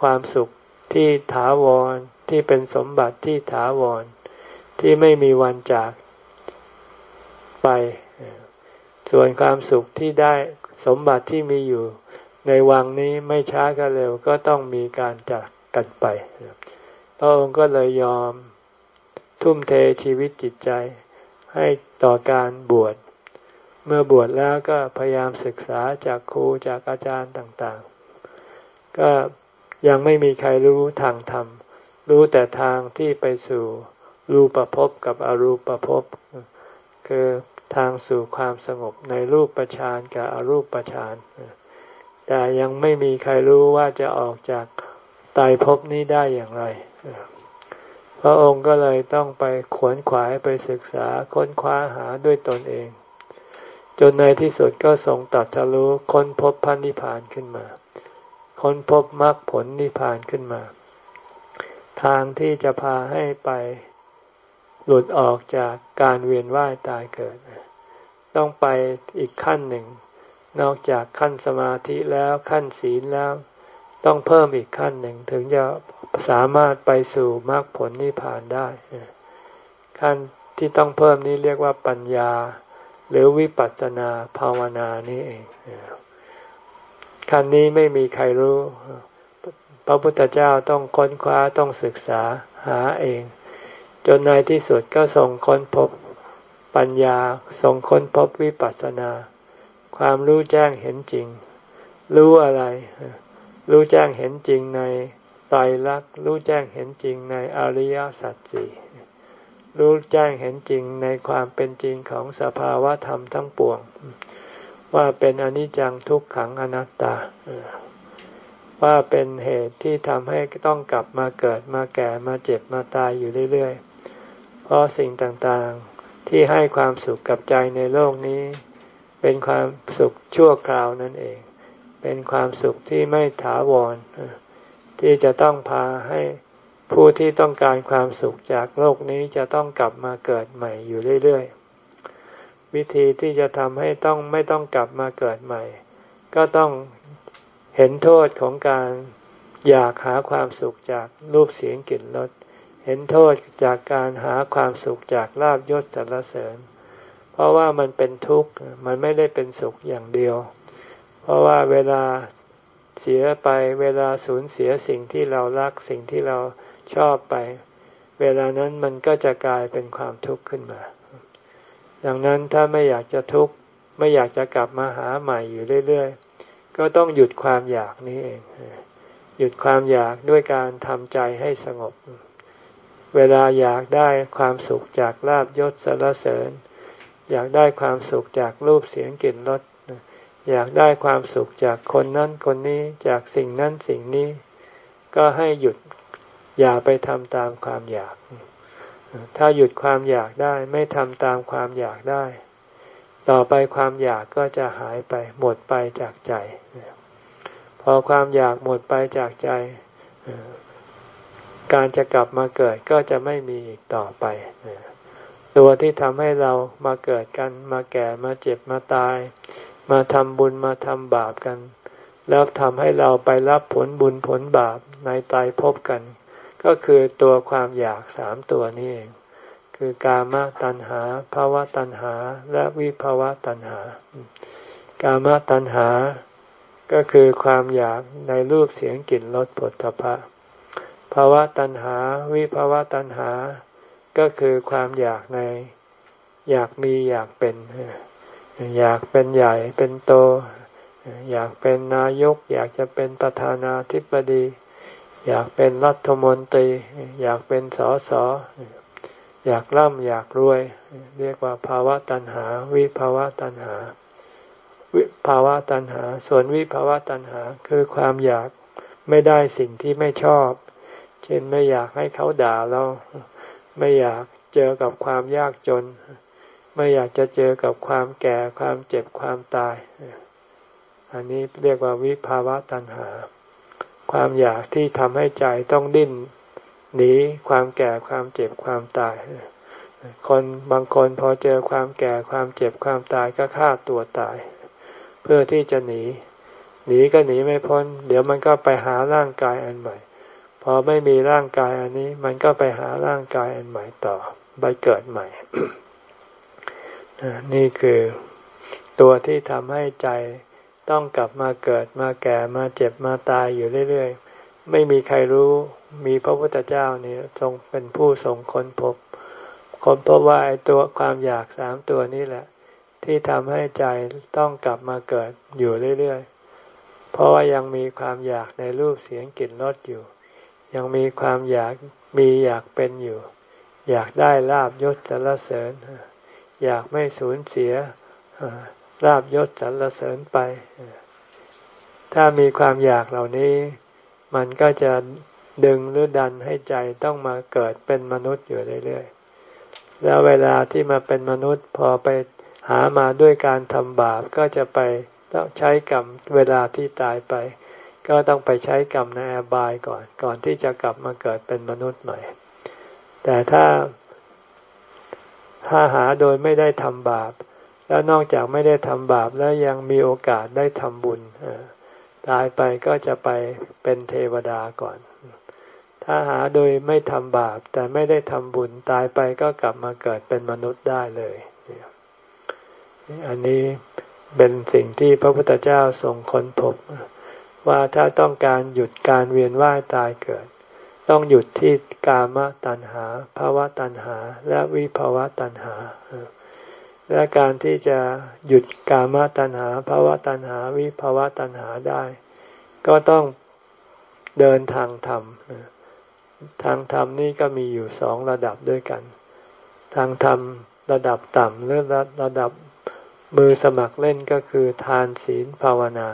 ความสุขที่ถาวรที่เป็นสมบัติที่ถาวร ที่ไม่มีวันจากไป ส่วนความสุขที่ได้สมบัติที่มีอยู่ ในวังนี้ไม่ช้าก็เร็วก็ต้องมีการจากกันไปพระองค์ก็เลยยอมทุ่มเทชีวิตจิตใจให้ต่อการบวช เมื่อบวชแล้วก็พยายามศึกษาจากครูจากอาจารย์ต่างๆ ก็ยังไม่มีใครรู้ทางธรรม รู้แต่ทางที่ไปสู่รูปภพกับอรูปภพคือทางสู่ความสงบในรูปประชานกับอรูปประชานแต่ยังไม่มีใครรู้ว่าจะออกจากตายภพนี้ได้อย่างไร พระองค์ก็เลยต้องไปขวนขวายไปศึกษาค้นคว้าหาด้วยตนเอง จนในที่สุดก็ทรงตัดทะลุค้นพบพันนิพพานขึ้นมา ค้นพบมรรคผลนิพพานขึ้นมา ทางที่จะพาให้ไปหลุดออกจากการเวียนว่ายตายเกิด ต้องไปอีกขั้นหนึ่ง นอกจากขั้นสมาธิแล้วขั้นศีลแล้ว ต้องเพิ่มอีกขั้นหนึ่งถึงจะสามารถไปสู่มรรคผลนิพพานได้ ขั้นที่ต้องเพิ่มนี้เรียกว่าปัญญา หรือวิปัสสนาภาวนานี้เองขั้นนี้ไม่มีใครรู้ พระพุทธเจ้าต้องค้นคว้าต้องศึกษาหาเอง จนในที่สุดก็ส่งค้นพบปัญญาส่งค้นพบวิปัสสนา ความรู้แจ้งเห็นจริง รู้อะไร รู้แจ้งเห็นจริงในไตรลักษณ์รู้แจ้งเห็นจริงในอริยสัจสี่ รู้แจ้งเห็นจริงในความเป็นจริงของสภาวะธรรมทั้งปวง ว่าเป็นอนิจจังทุกขังอนัตตา ว่าเป็นเหตุที่ทำให้ต้องกลับมาเกิดมาแก่มาเจ็บมาตายอยู่เรื่อยๆ เพราะสิ่งต่างๆที่ให้ความสุขกับใจในโลกนี้ เป็นความสุขชั่วคราวนั่นเอง เป็นความสุขที่ไม่ถาวร ที่จะต้องพาให้ ผู้ที่ต้องการความสุขจากโลกนี้จะต้องกลับมาเกิดใหม่อยู่เรื่อยๆ วิธีที่จะทำให้ต้องไม่ต้องกลับมาเกิดใหม่ ก็ต้องเห็นโทษของการอยากหาความสุขจากรูปเสียงกลิ่นรสเห็นโทษจากการหาความสุขจากลาบยศสรรเสริญ เพราะว่ามันเป็นทุกข์มันไม่ได้เป็นสุขอย่างเดียว เพราะว่าเวลาเสียไปเวลาสูญเสียสิ่งที่เรารักสิ่งที่เรา ชอบไป เวลานั้นมันก็จะกลายเป็นความทุกข์ขึ้นมา ดังนั้นถ้าไม่อยากจะทุกข์ ไม่อยากจะกลับมาหาใหม่อยู่เรื่อยๆ ก็ต้องหยุดความอยากนี้เอง หยุดความอยากด้วยการทำใจให้สงบ เวลาอยากได้ความสุขจากลาบยศสรรเสริญ อยากได้ความสุขจากรูปเสียงกลิ่นรสอยากได้ความสุขจากคนนั้นคนนี้จากสิ่งนั้นสิ่งนี้ ก็ให้หยุด อย่าไปทำตามความอยาก ถ้าหยุดความอยากได้ ไม่ทำตามความอยากได้ ต่อไปความอยากก็จะหายไปหมดไปจากใจ พอความอยากหมดไปจากใจ การจะกลับมาเกิดก็จะไม่มีอีกต่อไป ตัวที่ทำให้เรามาเกิดกัน มาแก่มาเจ็บมาตาย มาทำบุญมาทำบาปกัน แล้วทำให้เราไปรับผลบุญผลบาปในตายพบกัน ก็คือตัวความอยากสามตัวนี้เอง คือกามตัณหาภาวะตัณหา และวิภาวะตัณหา กามตัณหา ก็คือความอยากในรูปเสียงกลิ่นรสผลทพะภาวะตัณหา วิภาวะตัณหา ก็คือความอยากใน อยากมีอยากเป็น อยากเป็นใหญ่เป็นโต อยากเป็นนายก อยากจะเป็นประธานาธิบดี อยากเป็นรัฐมนตรี อยากเป็นสสอยากร่ำอยากรวย เรียกว่าภาวะตัณหา วิภาวะตัณหา วิภาวะตัณหา ส่วนวิภาวะตัณหาคือความอยากไม่ได้สิ่งที่ไม่ชอบ เช่นไม่อยากให้เขาด่าเรา ไม่อยากเจอกับความยากจน ไม่อยากจะเจอกับความแก่ความเจ็บความตาย อันนี้เรียกว่าวิภาวะตัณหา ความอยากที่ทำให้ใจต้องดิ้นหนีความแก่ความเจ็บความตาย คนบางคนพอเจอความแก่ความเจ็บความตายก็ฆ่าตัวตาย เพื่อที่จะหนี หนีก็หนีไม่พ้น เดี๋ยวมันก็ไปหาร่างกายอันใหม่ พอไม่มีร่างกายอันนี้ มันก็ไปหาร่างกายอันใหม่ต่อไปเกิดใหม่ นี่คือตัวที่ทำให้ใจ ต้องกลับมาเกิดมาแก่มาเจ็บมาตายอยู่เรื่อยๆ ไม่มีใครรู้มีพระพุทธเจ้านี่ทรงเป็นผู้ทรงค้นพบ ค้นพบว่าไอ้ตัวความอยากสามตัวนี้แหละ ที่ทำให้ใจต้องกลับมาเกิดอยู่เรื่อยๆ เพราะว่ายังมีความอยากในรูปเสียงกลิ่นรสอยู่ ยังมีความอยากมีอยากเป็นอยู่ อยากได้ลาบยศสรรเสริญ อยากไม่สูญเสีย ลาบยศสรรเสริญไป ถ้ามีความอยากเหล่านี้ มันก็จะดึงหรือดันให้ใจต้องมาเกิดเป็นมนุษย์อยู่เรื่อยๆ แล้วเวลาที่มาเป็นมนุษย์พอไปหามาด้วยการทำบาปก็จะไปต้องใช้กรรมเวลาที่ตายไป ก็ต้องไปใช้กรรมในอบายก่อน ก่อนที่จะกลับมาเกิดเป็นมนุษย์ใหม่ แต่ถ้าถ้าหาโดยไม่ได้ทำบาป แล้วนอกจากไม่ได้ทำบาปแล้วยังมีโอกาสได้ทำบุญตายไปก็จะไปเป็นเทวดาก่อน ถ้าหาโดยไม่ทำบาป แต่ไม่ได้ทำบุญตายไปก็กลับมาเกิดเป็นมนุษย์ได้เลยอันนี้เป็นสิ่งที่พระพุทธเจ้าทรงค้นพบ ว่าถ้าต้องการหยุดการเวียนว่ายตายเกิด ต้องหยุดที่กามตัณหาภาวะตัณหา และวิภาวะตัณหา และการที่จะหยุดกามตัณหาภาวะตัณหาวิภาวะตัณหาได้ ก็ต้องเดินทางธรรม ทางธรรมนี่ก็มีอยู่สองระดับด้วยกัน ทางธรรมระดับต่ำหรือระดับมือสมัครเล่นก็คือทานศีลภาวนา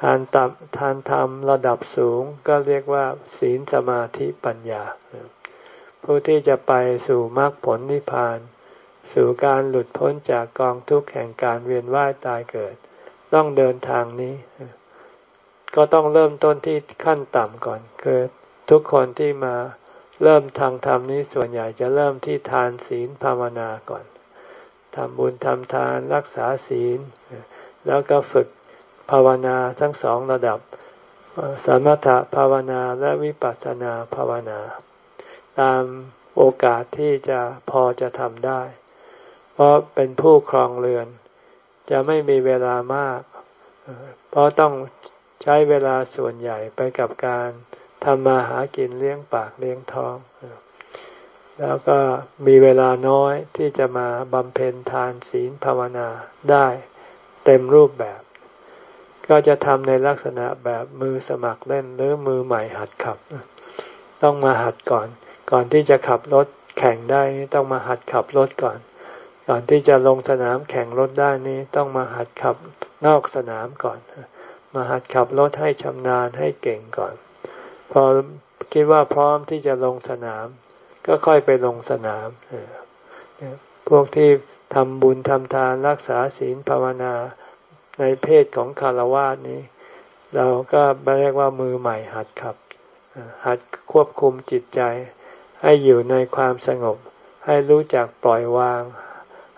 ทานต่ำทานธรรมระดับสูงก็เรียกว่าศีลสมาธิปัญญา ผู้ที่จะไปสู่มรรคผลนิพพาน สู่การหลุดพ้นจากกองทุกข์แห่งการเวียนว่ายตายเกิด ต้องเดินทางนี้ ก็ต้องเริ่มต้นที่ขั้นต่ำก่อน คือทุกคนที่มาเริ่มทางธรรมนี้ส่วนใหญ่จะเริ่มที่ทานศีลภาวนาก่อนทำบุญทำทานรักษาศีล แล้วก็ฝึกภาวนาทั้งสองระดับ สมถะภาวนาและวิปัสสนาภาวนา ตามโอกาสที่จะพอจะทำได้ เพราะเป็นผู้ครองเรือน จะไม่มีเวลามาก เพราะต้องใช้เวลาส่วนใหญ่ไปกับการทำมาหากินเลี้ยงปากเลี้ยงท้อง แล้วก็มีเวลาน้อยที่จะมาบำเพ็ญทานศีลภาวนาได้เต็มรูปแบบ ก็จะทำในลักษณะแบบมือสมัครเล่นหรือมือใหม่หัดขับ ต้องมาหัดก่อน ก่อนที่จะขับรถแข่งได้ต้องมาหัดขับรถก่อน ก่อนที่จะลงสนามแข่งรถได้นี้ต้องมาหัดขับนอกสนามก่อน มาหัดขับรถให้ชำนาญให้เก่งก่อน พอคิดว่าพร้อมที่จะลงสนาม ก็ค่อยไปลงสนามพวกที่ทำบุญทำทานรักษาศีลภาวนาในเพศของคารวะนี้ เราก็เรียกว่ามือใหม่หัดขับ หัดควบคุมจิตใจ ให้อยู่ในความสงบ ให้รู้จักปล่อยวาง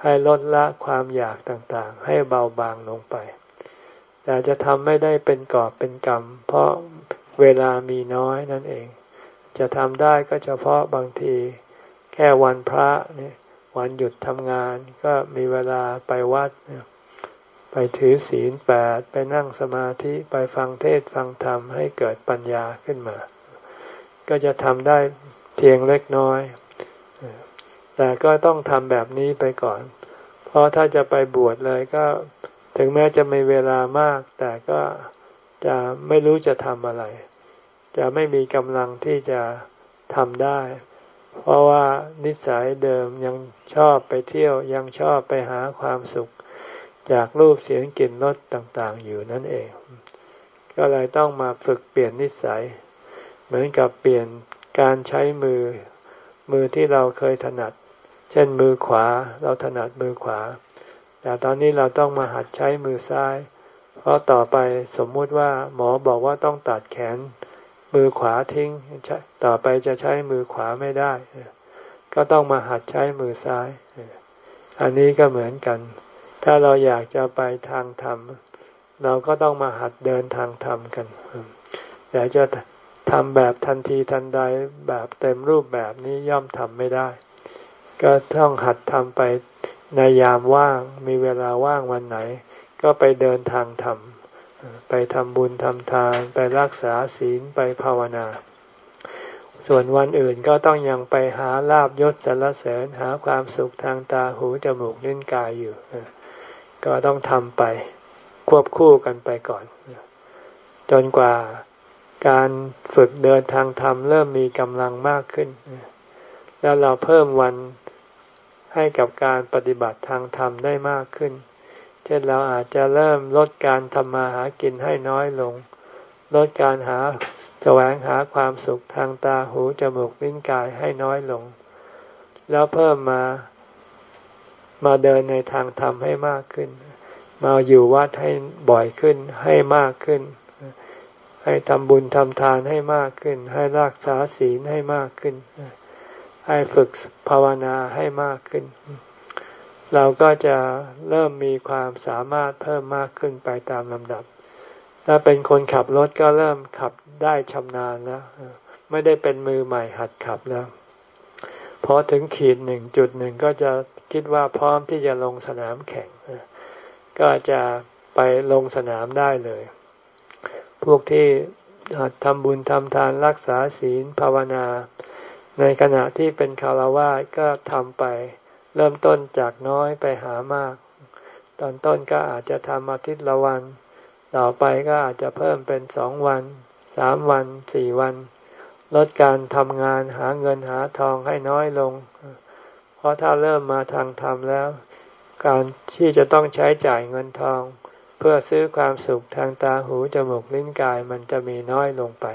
ให้ลดละความอยากต่างๆ ให้เบาบางลงไป แต่จะทำไม่ได้เป็นกอบเป็นกรรม เพราะเวลามีน้อยนั่นเอง จะทำได้ก็เฉพาะบางที แค่วันพระเนี่ยวันหยุดทำงานก็มีเวลาไปวัด ไปถือศีลแปดไปนั่งสมาธิไปฟังเทศฟังธรรมให้เกิดปัญญาขึ้นมา ก็จะทำได้เพียงเล็กน้อย แต่ก็ต้องทำแบบนี้ไปก่อน เพราะถ้าจะไปบวชเลยก็ถึงแม้จะมีเวลามาก แต่ก็จะไม่รู้จะทำอะไร จะไม่มีกำลังที่จะทำได้ เพราะว่านิสัยเดิมยังชอบไปเที่ยวยังชอบไปหาความสุข จากรูปเสียงกลิ่นรสต่างๆ อยู่นั่นเอง ก็เลยต้องมาฝึกเปลี่ยนนิสัย เหมือนกับเปลี่ยนการใช้มือ มือที่เราเคยถนัด ช่นมือขวา เราถนัดมือขวา แต่ตอนนี้เราต้องมาหัดใช้มือซ้าย เพราะต่อไปสมมุติว่า หมอบอกว่าต้องตัดแขน มือขวาทิ้ง ต่อไปจะใช้มือขวาไม่ได้ ก็ต้องมาหัดใช้มือซ้าย อันนี้ก็เหมือนกัน ถ้าเราอยากจะไปทางธรรม เราก็ต้องมาหัดเดินทางธรรมกันอยากจะทำแบบทันทีทันใดแบบเต็มรูปแบบนี้ย่อมทำไม่ได้ ก็ต้องหัดทำไปในยามว่าง มีเวลาว่างวันไหน ก็ไปเดินทางธรรมไปทำบุญทำทาน ไปรักษาศีลไปภาวนา ส่วนวันอื่นก็ต้องยังไปหาลาบยศสรรเสริญหาความสุขทางตาหูจมูกลิ้นกายอยู่ ก็ต้องทำไปควบคู่กันไปก่อน จนกว่าการฝึกเดินทางธรรมเริ่มมีกำลังมากขึ้น แล้วเราเพิ่มวัน ให้กับการปฏิบัติทางธรรมได้มากขึ้น เช่นเราอาจจะเริ่มลดการทำมาหากินให้น้อยลง ลดการหาแสวงหาความสุขทางตาหูจมูกลิ้นกายให้น้อยลง แล้วเพิ่มมามาเดินในทางธรรมให้มากขึ้น มาอยู่วัดให้บ่อยขึ้นให้มากขึ้น ให้ทำบุญทำทานให้มากขึ้น ให้รักษาศีลให้มากขึ้น ให้ฝึกภาวนาให้มากขึ้น เราก็จะเริ่มมีความสามารถเพิ่มมากขึ้นไปตามลำดับ ถ้าเป็นคนขับรถก็เริ่มขับได้ชำนาญแล้ว ไม่ได้เป็นมือใหม่หัดขับแล้ว พอถึงขีดหนึ่งจุดหนึ่งก็จะคิดว่าพร้อมที่จะลงสนามแข่ง ก็จะไปลงสนามได้เลย พวกที่ทำบุญทำทานรักษาศีลภาวนา ในขณะที่เป็นคารวะก็ทำไป เริ่มต้นจากน้อยไปหามาก ตอนต้นก็อาจจะทำอาทิตย์ละวัน ต่อไปก็อาจจะเพิ่มเป็นสองวัน สามวัน สี่วัน ลดการทำงานหาเงินหาทองให้น้อยลง เพราะถ้าเริ่มมาทางธรรมแล้ว การที่จะต้องใช้จ่ายเงินทอง เพื่อซื้อความสุขทางตาหูจมูกลิ้นกายมันจะมีน้อยลงไป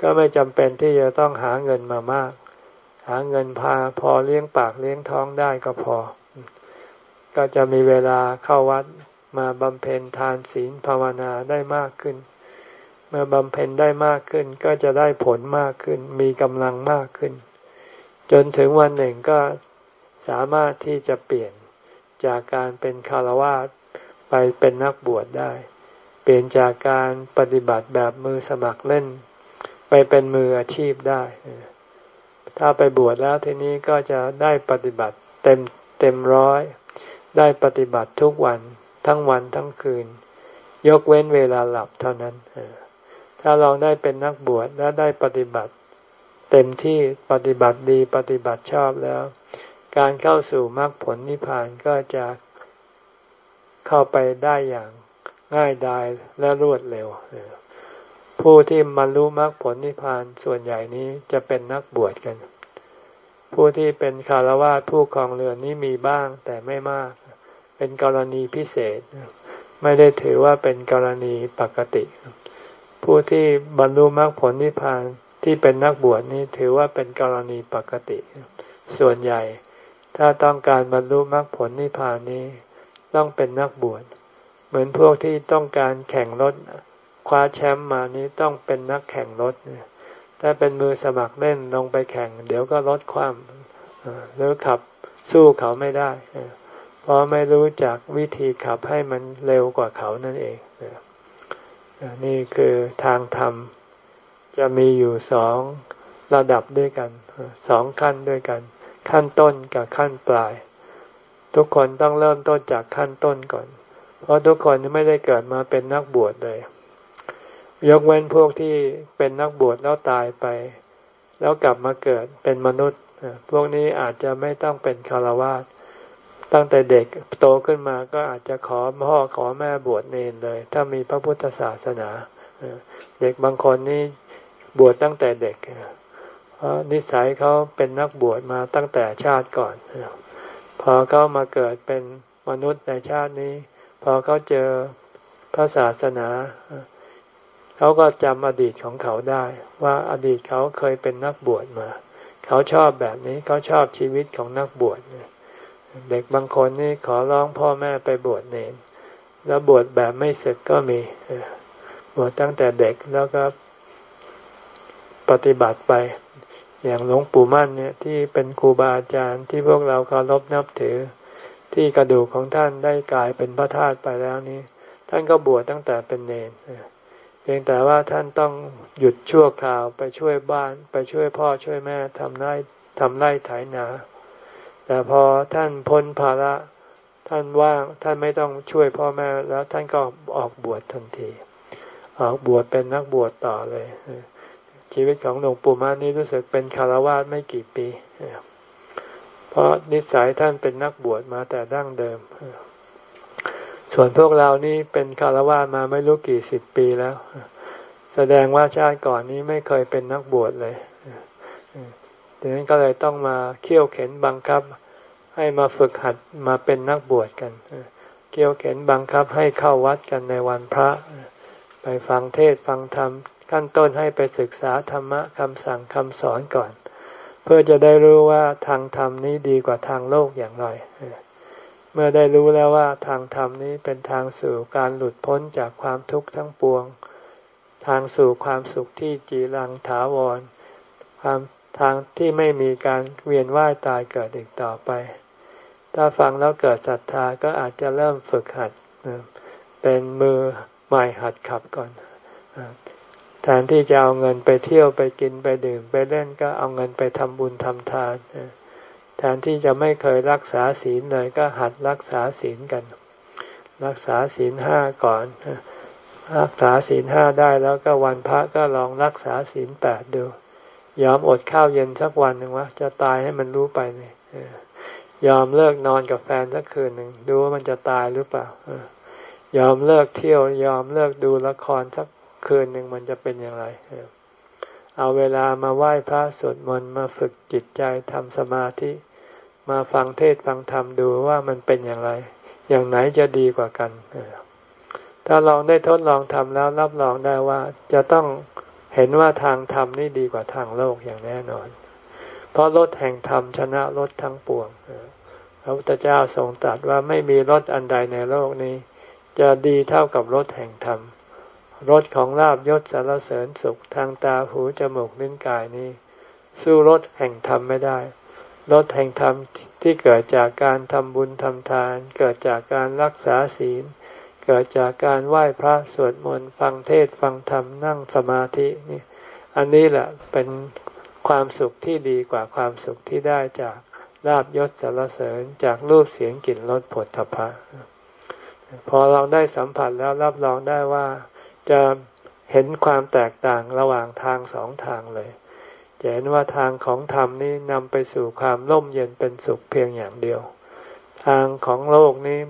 ก็ไม่จำเป็นที่จะต้องหาเงินมามาก หาเงินพาพอเลี้ยงปากเลี้ยงท้องได้ก็พอ ก็จะมีเวลาเข้าวัดมาบำเพ็ญทานศีลภาวนาได้มากขึ้น เมื่อบำเพ็ญได้มากขึ้น ก็จะได้ผลมากขึ้น มีกำลังมากขึ้น จนถึงวันหนึ่งก็สามารถที่จะเปลี่ยนจากการเป็นคารวะไปเป็นนักบวชได้ เปลี่ยนจากการปฏิบัติแบบมือสมัครเล่น ไปเป็นมืออาชีพได้ ถ้าไปบวชแล้วทีนี้ก็จะได้ปฏิบัติเต็มเต็มร้อย ได้ปฏิบัติทุกวันทั้งวันทั้งคืน ยกเว้นเวลาหลับเท่านั้น ถ้าเราได้เป็นนักบวชและได้ปฏิบัติ เต็มที่ปฏิบัติดีปฏิบัติชอบแล้ว การเข้าสู่มรรคผลนิพพานก็จะเข้าไปได้อย่างง่ายดายและรวดเร็ว ผู้ที่บรรลุมรรคผลนิพพานส่วนใหญ่นี้จะเป็นนักบวชกัน ผู้ที่เป็นคารวะผู้ครองเรือนนี้มีบ้างแต่ไม่มาก เป็นกรณีพิเศษ ไม่ได้ถือว่าเป็นกรณีปกติ ผู้ที่บรรลุมรรคผลนิพพานที่เป็นนักบวชนี้ถือว่าเป็นกรณีปกติ ส่วนใหญ่ ถ้าต้องการบรรลุมรรคผลนิพพานนี้ ต้องเป็นนักบวช เหมือนพวกที่ต้องการแข่งรถ คว้าแชมป์มานี้ต้องเป็นนักแข่งรถถ้าเป็นมือสมัครเล่นลงไปแข่ง เดี๋ยวก็ลดความหรือขับสู้เขาไม่ได้เพราะไม่รู้จักวิธีขับให้มันเร็วกว่าเขานั่นเองนี่คือทางธรรม จะมีอยู่สองระดับด้วยกันสองขั้นด้วยกัน ขั้นต้นกับขั้นปลาย ทุกคนต้องเริ่มต้นจากขั้นต้นก่อน เพราะทุกคนไม่ได้เกิดมาเป็นนักบวชเลย ยกเว้นพวกที่เป็นนักบวชแล้วตายไป แล้วกลับมาเกิดเป็นมนุษย์พวกนี้อาจจะไม่ต้องเป็นคารวะตั้งแต่เด็กโตขึ้นมาก็อาจจะขอพ่อขอแม่บวชเนนเลย ถ้ามีพระพุทธศาสนาเด็กบางคนนี่บวชตั้งแต่เด็กเพราะนิสัยเขาเป็นนักบวชมาตั้งแต่ชาติก่อนพอเขามาเกิดเป็นมนุษย์ในชาตินี้ พอเขาเจอพระศาสนา เขาก็จำอดีตของเขาได้ ว่าอดีตเขาเคยเป็นนักบวชมา เขาชอบแบบนี้เขาชอบชีวิตของนักบวชเด็กบางคนนี่ขอร้องพ่อแม่ไปบวชเนนแล้วบวชแบบไม่ศึกก็มีบวชตั้งแต่เด็กแล้วก็ปฏิบัติไป อย่างหลวงปู่มั่นเนี่ยที่เป็นครูบาอาจารย์ที่พวกเราเคารพนับถือ ที่กระดูกของท่านได้กลายเป็นพระธาตุไปแล้วนี้ ท่านก็บวชตั้งแต่เป็นเนรเพียงแต่ว่าท่านต้องหยุดชั่วคราวไปช่วยบ้าน ไปช่วยพ่อช่วยแม่ทำไร่ทำไร่ไถนา แต่พอท่านพ้นภาระท่านว่างท่านไม่ต้องช่วยพ่อแม่แล้วท่านก็ออกบวชทันที ออกบวชเป็นนักบวชต่อเลย ชีวิตของหลวงปู่มานี่รู้สึกเป็นคารวะไม่กี่ปี เพราะนิสัยท่านเป็นนักบวชมาแต่ดั้งเดิม ส่วนพวกเรานี่เป็นคารวะมาไม่รู้กี่สิบปีแล้ว แสดงว่าชาติก่อนนี้ไม่เคยเป็นนักบวชเลยดังนั้นก็เลยต้องมาเขี่ยวเข็นบังคับ ให้มาฝึกหัดมาเป็นนักบวชกันเขี่ยวเข็นบังคับให้เข้าวัดกันในวันพระ ไปฟังเทศฟังธรรมขั้นต้นให้ไปศึกษาธรรมะคำสั่งคำสอนก่อน เพื่อจะได้รู้ว่าทางธรรมนี้ดีกว่าทางโลกอย่างไร เมื่อได้รู้แล้วว่าทางธรรมนี้เป็นทางสู่การหลุดพ้นจากความทุกข์ทั้งปวง ทางสู่ความสุขที่จีรังถาวร ความทางที่ไม่มีการเวียนว่ายตายเกิดอีกต่อไป ถ้าฟังแล้วเกิดศรัทธาก็อาจจะเริ่มฝึกหัด เป็นมือใหม่หัดขับก่อนแทนที่จะเอาเงินไปเที่ยวไปกินไปดื่มไปเล่นก็เอาเงินไปทำบุญทำทาน แทนที่จะไม่เคยรักษาศีลเลยก็หัดรักษาศีลกัน รักษาศีลห้าก่อน รักษาศีลห้าได้แล้วก็วันพระก็ลองรักษาศีลแปดดู ยอมอดข้าวเย็นสักวันหนึ่งวะจะตายให้มันรู้ไปเลยยอมเลิกนอนกับแฟนสักคืนหนึ่งดูว่ามันจะตายหรือเปล่ายอมเลิกเที่ยวยอมเลิกดูละครสักคืนหนึ่งมันจะเป็นอย่างไร เอาเวลามาไหว้พระสวดมนต์มาฝึกจิตใจทำสมาธิ มาฟังเทศฟังธรรมดูว่ามันเป็นอย่างไร อย่างไหนจะดีกว่ากันถ้าลองได้ทดลองทำแล้วรับรองได้ว่าจะต้องเห็นว่าทางธรรมนี่ดีกว่าทางโลกอย่างแน่นอน เพราะรถแห่งธรรมชนะรถทั้งปวงพระพุทธเจ้าทรงตรัสว่าไม่มีรถอันใดในโลกนี้ จะดีเท่ากับรถแห่งธรรมรสของลาบยศสารเสริญสุขทางตาหูจมูกลิ้นกายนี้ สู้รสแห่งธรรมไม่ได้ รสแห่งธรรมที่เกิดจากการทำบุญทำทาน เกิดจากการรักษาศีล เกิดจากการไหว้พระสวดมนต์ฟังเทศฟังธรรมนั่งสมาธินี่อันนี้แหละเป็นความสุขที่ดีกว่าความสุขที่ได้จากลาบยศสารเสริญจากรูปเสียงกลิ่นรสผลทพะพอเราได้สัมผัสแล้วรับรองได้ว่าจะเห็นความแตกต่างระหว่างทางสองทางเลย จะเห็นว่าทางของธรรมนี้นำไปสู่ความร่มเย็นเป็นสุขเพียงอย่างเดียว ทางของโลกนี้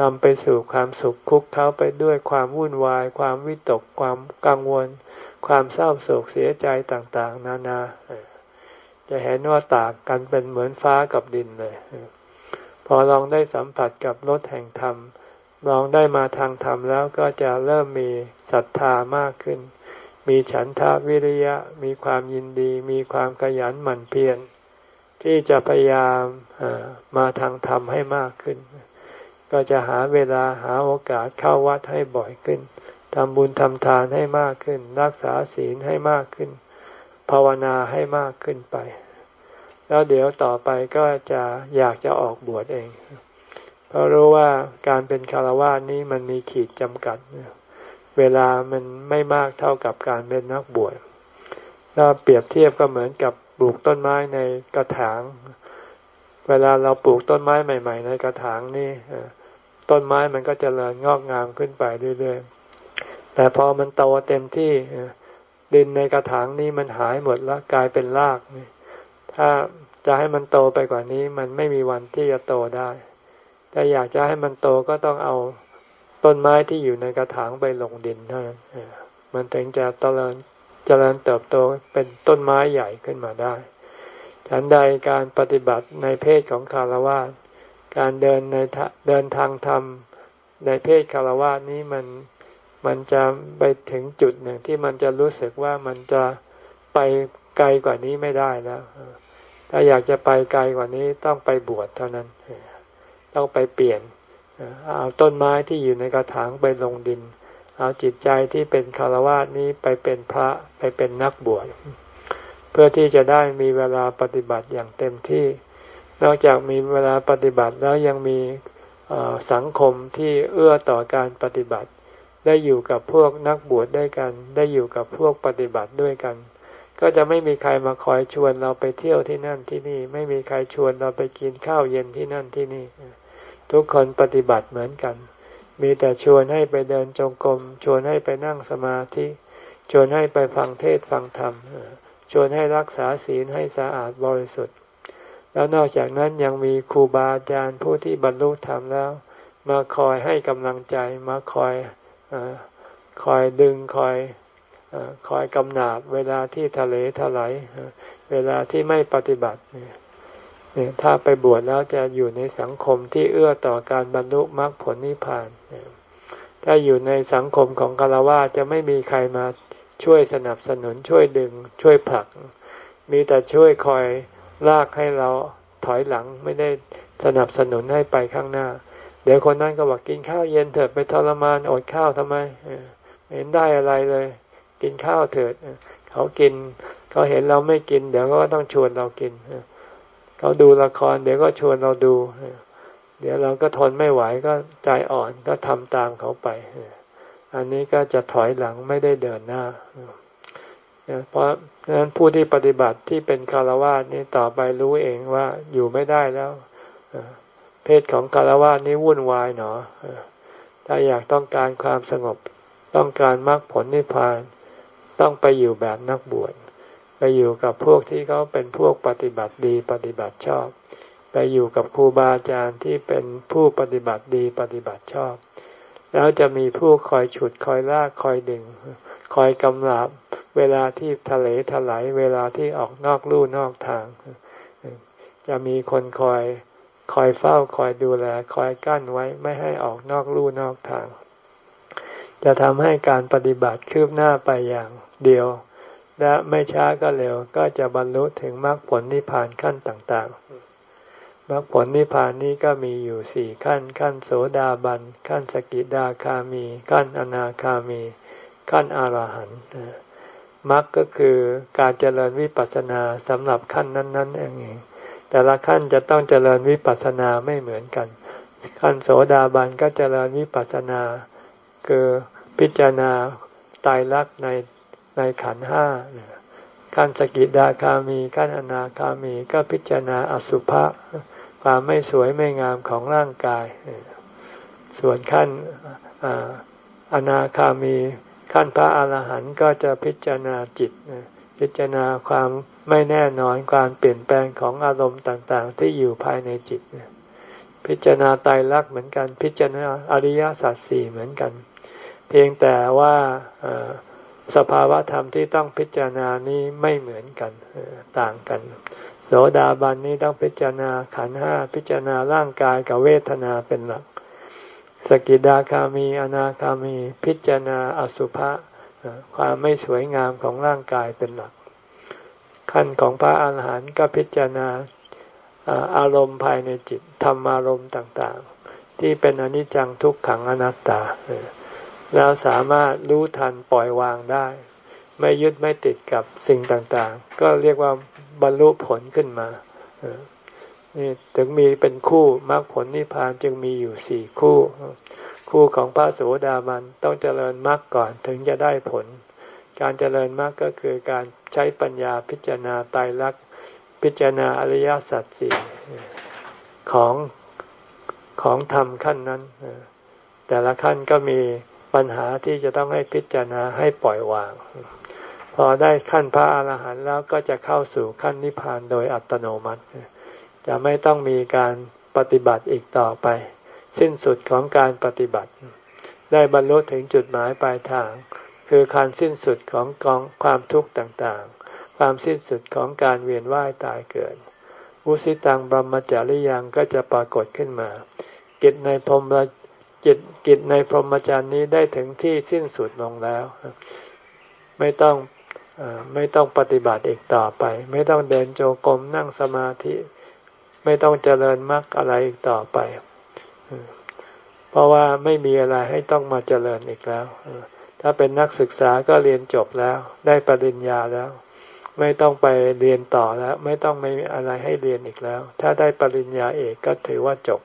นำไปสู่ความสุขคุกเข้าไปด้วยความวุ่นวาย ความวิตก ความกังวล ความเศร้าโศกเสียใจต่าง ๆ นานา จะเห็นว่าต่างกันเป็นเหมือนฟ้ากับดินเลย พอลองได้สัมผัสกับรถแห่งธรรม ลองได้มาทางธรรมแล้วก็จะเริ่มมีศรัทธามากขึ้น มีฉันทาวิริยะ มีความยินดี มีความขยันหมั่นเพียรที่จะพยายามมาทางธรรมให้มากขึ้น ก็จะหาเวลาหาโอกาสเข้าวัดให้บ่อยขึ้นทำบุญทำทานให้มากขึ้น รักษาศีลให้มากขึ้น ภาวนาให้มากขึ้นไป แล้วเดี๋ยวต่อไปก็จะอยากจะออกบวชเอง เพราะรู้ว่าการเป็นคารวะนี้มันมีขีดจำกัดเวลามันไม่มากเท่ากับการเป็นนักบวชถ้าเปรียบเทียบก็เหมือนกับปลูกต้นไม้ในกระถาง เวลาเราปลูกต้นไม้ใหม่ ๆ ในกระถางนี่ต้นไม้มันก็จเจริญงอกงามขึ้นไปเรื่อยๆ แต่พอมันโตเต็มที่ดินในกระถางนี้มันหายหมดแล้วกลายเป็นรากถ้าจะให้มันโตไปกว่านี้ มันไม่มีวันที่จะโตได้ถ้าอยากจะให้มันโตก็ต้องเอา ต้นไม้ที่อยู่ในกระถางไปลงดินเท่านั้นมันถึงจะเจริญเจริญเติบโตเป็นต้นไม้ใหญ่ขึ้นมาได้ ฉันใดการปฏิบัติในเพศของคารวะการเดินในเดินทางธรรมในเพศคารวะนี้มันมันจะไปถึงจุดหนึ่งที่มันจะรู้สึกว่ามันจะไปไกลกว่านี้ไม่ได้แล้วถ้าอยากจะไปไกลกว่านี้ต้องไปบวชเท่านั้น ต้องไปเปลี่ยน เอาต้นไม้ที่อยู่ในกระถางไปลงดิน เอาจิตใจที่เป็นคารวะนี้ไปเป็นพระไปเป็นนักบวชเพื่อที่จะได้มีเวลาปฏิบัติอย่างเต็มที่ นอกจากมีเวลาปฏิบัติแล้วยังมีสังคมที่เอื้อต่อการปฏิบัติ ได้อยู่กับพวกนักบวชด้วยกัน ได้อยู่กับพวกปฏิบัติด้วยกัน ก็จะไม่มีใครมาคอยชวนเราไปเที่ยวที่นั่นที่นี่ ไม่มีใครชวนเราไปกินข้าวเย็นที่นั่นที่นี่ ทุกคนปฏิบัติเหมือนกัน มีแต่ชวนให้ไปเดินจงกรม ชวนให้ไปนั่งสมาธิ ชวนให้ไปฟังเทศฟังธรรม ชวนให้รักษาศีลให้สะอาดบริสุทธิ์ แล้วนอกจากนั้นยังมีครูบาอาจารย์ผู้ที่บรรลุธรรมแล้ว มาคอยให้กำลังใจ มาคอยอคอยดึงคอยอคอยกำนาบเวลาที่ทะเลถลายเวลาที่ไม่ปฏิบัติเนี่ย ถ้าไปบวชแล้วจะอยู่ในสังคมที่เอื้อต่อการบรรลุมรรคผลนิพพานถ้าอยู่ในสังคมของกาลวะจะไม่มีใครมาช่วยสนับสนุนช่วยดึงช่วยผลัก มีแต่ช่วยคอยลากให้เราถอยหลังไม่ได้สนับสนุนให้ไปข้างหน้า เดี๋ยวคนนั้นก็บอกกินข้าวเย็นเถิดไปทรมานอดข้าวทำไมเห็นได้อะไรเลย กินข้าวเถิดเขากิน เขาเห็นเราไม่กิน เดี๋ยวก็ต้องชวนเรากิน เขาดูละคร เดี๋ยวก็ชวนเราดู เดี๋ยวเราก็ทนไม่ไหวก็ใจอ่อนก็ทำตามเขาไปอันนี้ก็จะถอยหลังไม่ได้เดินหน้า เพราะฉะนั้นผู้ที่ปฏิบัติที่เป็นคารวะนี่ต่อไปรู้เองว่าอยู่ไม่ได้แล้วเพศของคารวะนี้วุ่นวายหนอถ้าอยากต้องการความสงบ ต้องการมรรคผลนิพพาน ต้องไปอยู่แบบนักบวช ไปอยู่กับพวกที่เขาเป็นพวกปฏิบัติดีปฏิบัติชอบ ไปอยู่กับครูบาอาจารย์ที่เป็นผู้ปฏิบัติดีปฏิบัติชอบ แล้วจะมีผู้คอยฉุดคอยลากคอยดึง คอยกำลับเวลาที่ทะเลถลายเวลาที่ออกนอกลู่นอกทาง จะมีคนคอยคอยเฝ้าคอยดูแล คอยกั้นไว้ไม่ให้ออกนอกลู่นอกทาง จะทำให้การปฏิบัติคืบหน้าไปอย่างเดียว และไม่ช้าก็เร็วก็จะบรรลุถึงมรรคผลนิพพานขั้นต่างๆมรรคผลนิพพานนี้ก็มีอยู่สี่ขั้น ขั้นโสดาบัน ขั้นสกิดาคามี ขั้นอนาคามี ขั้นอรหันต์มรรคก็คือการเจริญวิปัสสนาสำหรับขั้นนั้นๆเองแต่ละขั้นจะต้องเจริญวิปัสสนาไม่เหมือนกัน ขั้นโสดาบันก็เจริญวิปัสสนา คือพิจารณาตายรักใน ในขันห้าขั้นสกิดาคามีขั้นอนาคามีก็พิจารณาอสุภะความไม่สวยไม่งามของร่างกาย ส่วนขั้นอนาคามีขั้นพระอาหารหันต์ก็จะพิจารณาจิต พิจารณาความไม่แน่นอนความเปลี่ยนแปลงของอารมณ์ต่างๆ ที่อยู่ภายในจิต พิจารณาตายรักเหมือนกัน พิจารณาอริยสัจสี่เหมือนกัน เพียงแต่ว่า สภาวะธรรมที่ต้องพิจารณานี้ไม่เหมือนกันต่างกัน โสดาบันนี้ต้องพิจารณาขันห้าพิจารณาร่างกายกับเวทนาเป็นหลัก สกิดาคามีอนาคามี พิจารณาอสุภะความไม่สวยงามของร่างกายเป็นหลัก ขั้นของพระอาหารหันต์ก็พิจารณาอารมณ์ภายในจิตธรรมารมณ์ต่างๆ ที่เป็นอนิจจังทุกขังอนัตตา แล้วสามารถรู้ทันปล่อยวางได้ ไม่ยึดไม่ติดกับสิ่งต่างๆ ก็เรียกว่าบรรลุผลขึ้นมานี่ถึงมีเป็นคู่มรรคผลนิพพานจึงมีอยู่สี่คู่ คู่ของพระโสดาบันต้องเจริญมรรคก่อนถึงจะได้ผล การเจริญมรรคก็คือการใช้ปัญญาพิจารณาตายรักพิจารณาอริยสัจสี่ของของธรรมขั้นนั้น แต่ละขั้นก็มี ปัญหาที่จะต้องให้พิจารณาให้ปล่อยวาง พอได้ขั้นพระอาหารหันต์แล้วก็จะเข้าสู่ขั้นนิพพานโดยอัตโนมัติ จะไม่ต้องมีการปฏิบัติอีกต่อไป สิ้นสุดของการปฏิบัติ ได้บรรลุถึงจุดหมายปลายทาง คือการสิ้นสุดของกองความทุกข์ต่างๆ ความสิ้นสุดของการเวียนว่ายตายเกิดอุสิตังบรมจาริยังก็จะปรากฏขึ้นมากิจในพรม จิตกิจในพรหมจรรย์นี้ได้ถึงที่สิ้นสุดลงแล้ว ไม่ต้องไม่ต้องปฏิบัติอีกต่อไป ไม่ต้องเดินโจกรมนั่งสมาธิ ไม่ต้องเจริญมรรคอะไรอีกต่อไป เพราะว่าไม่มีอะไรให้ต้องมาเจริญอีกแล้ว ถ้าเป็นนักศึกษาก็เรียนจบแล้ว ได้ปริญญาแล้ว ไม่ต้องไปเรียนต่อแล้ว ไม่ต้องไม่มีอะไรให้เรียนอีกแล้ว ถ้าได้ปริญญาเอกก็ถือว่าจบ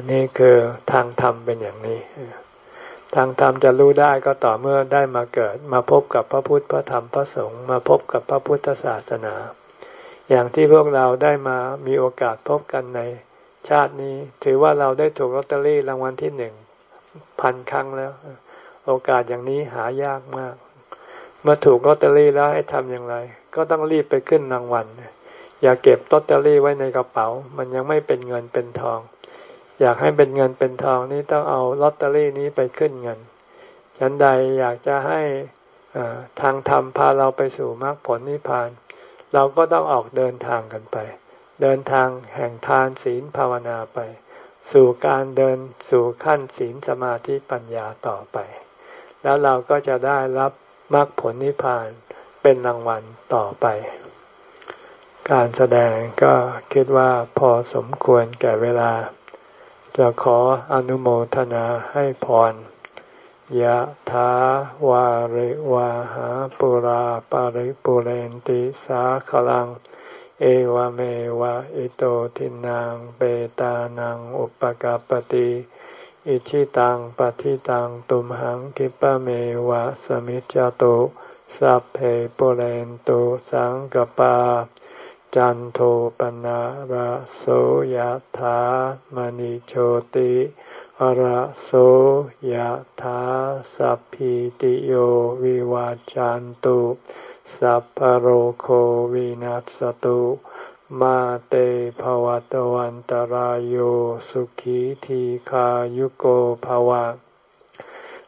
นนี้คือทางธรรมเป็นอย่างนี้ ทางธรรมจะรู้ได้ก็ต่อเมื่อได้มาเกิด มาพบกับพระพุทธพระธรรมพระสงฆ์มาพบกับพระพุทธศาสนา อย่างที่พวกเราได้มามีโอกาสพบกันในชาตินี้ ถือว่าเราได้ถูกลอตเตอรี่รางวัลที่หนึ่งพันครั้งแล้ว โอกาสอย่างนี้หายากมาก เมื่อถูกลอตเตอรี่แล้วให้ทำอย่างไร ก็ต้องรีบไปขึ้นรางวัลอย่าเก็บลอตเตอรี่ไว้ในกระเป๋า มันยังไม่เป็นเงินเป็นทอง อยากให้เป็นเงินเป็นทองนี้ต้องเอาลอตเตอรี่นี้ไปขึ้นเงิน ฉันใดอยากจะให้ทางธรรมพาเราไปสู่มรรคผลนิพพาน เราก็ต้องออกเดินทางกันไป เดินทางแห่งทานศีลภาวนาไป สู่การเดินสู่ขั้นศีลสมาธิปัญญาต่อไป แล้วเราก็จะได้รับมรรคผลนิพพานเป็นรางวัลต่อไป การแสดงก็คิดว่าพอสมควรแก่เวลา จะขออนุโมทนาให้พรยะถาวาริวาหาปุราปาริปุเรนติสาขลัง เอวเมวะอิโตทินังเปตานังอุปกาปติอิชิตังปฏิตังตุมหังคิปะเมวะสมิจจโตสัพเพปุเรนตุสังกปา จันโทปนะระโสยธามณิโชติระโสยธาสัพพิติโยวิวาจันตุสัพพโรโควินัสตุมาเตภวัตวันตารโยสุขีทีขายุโกภวะ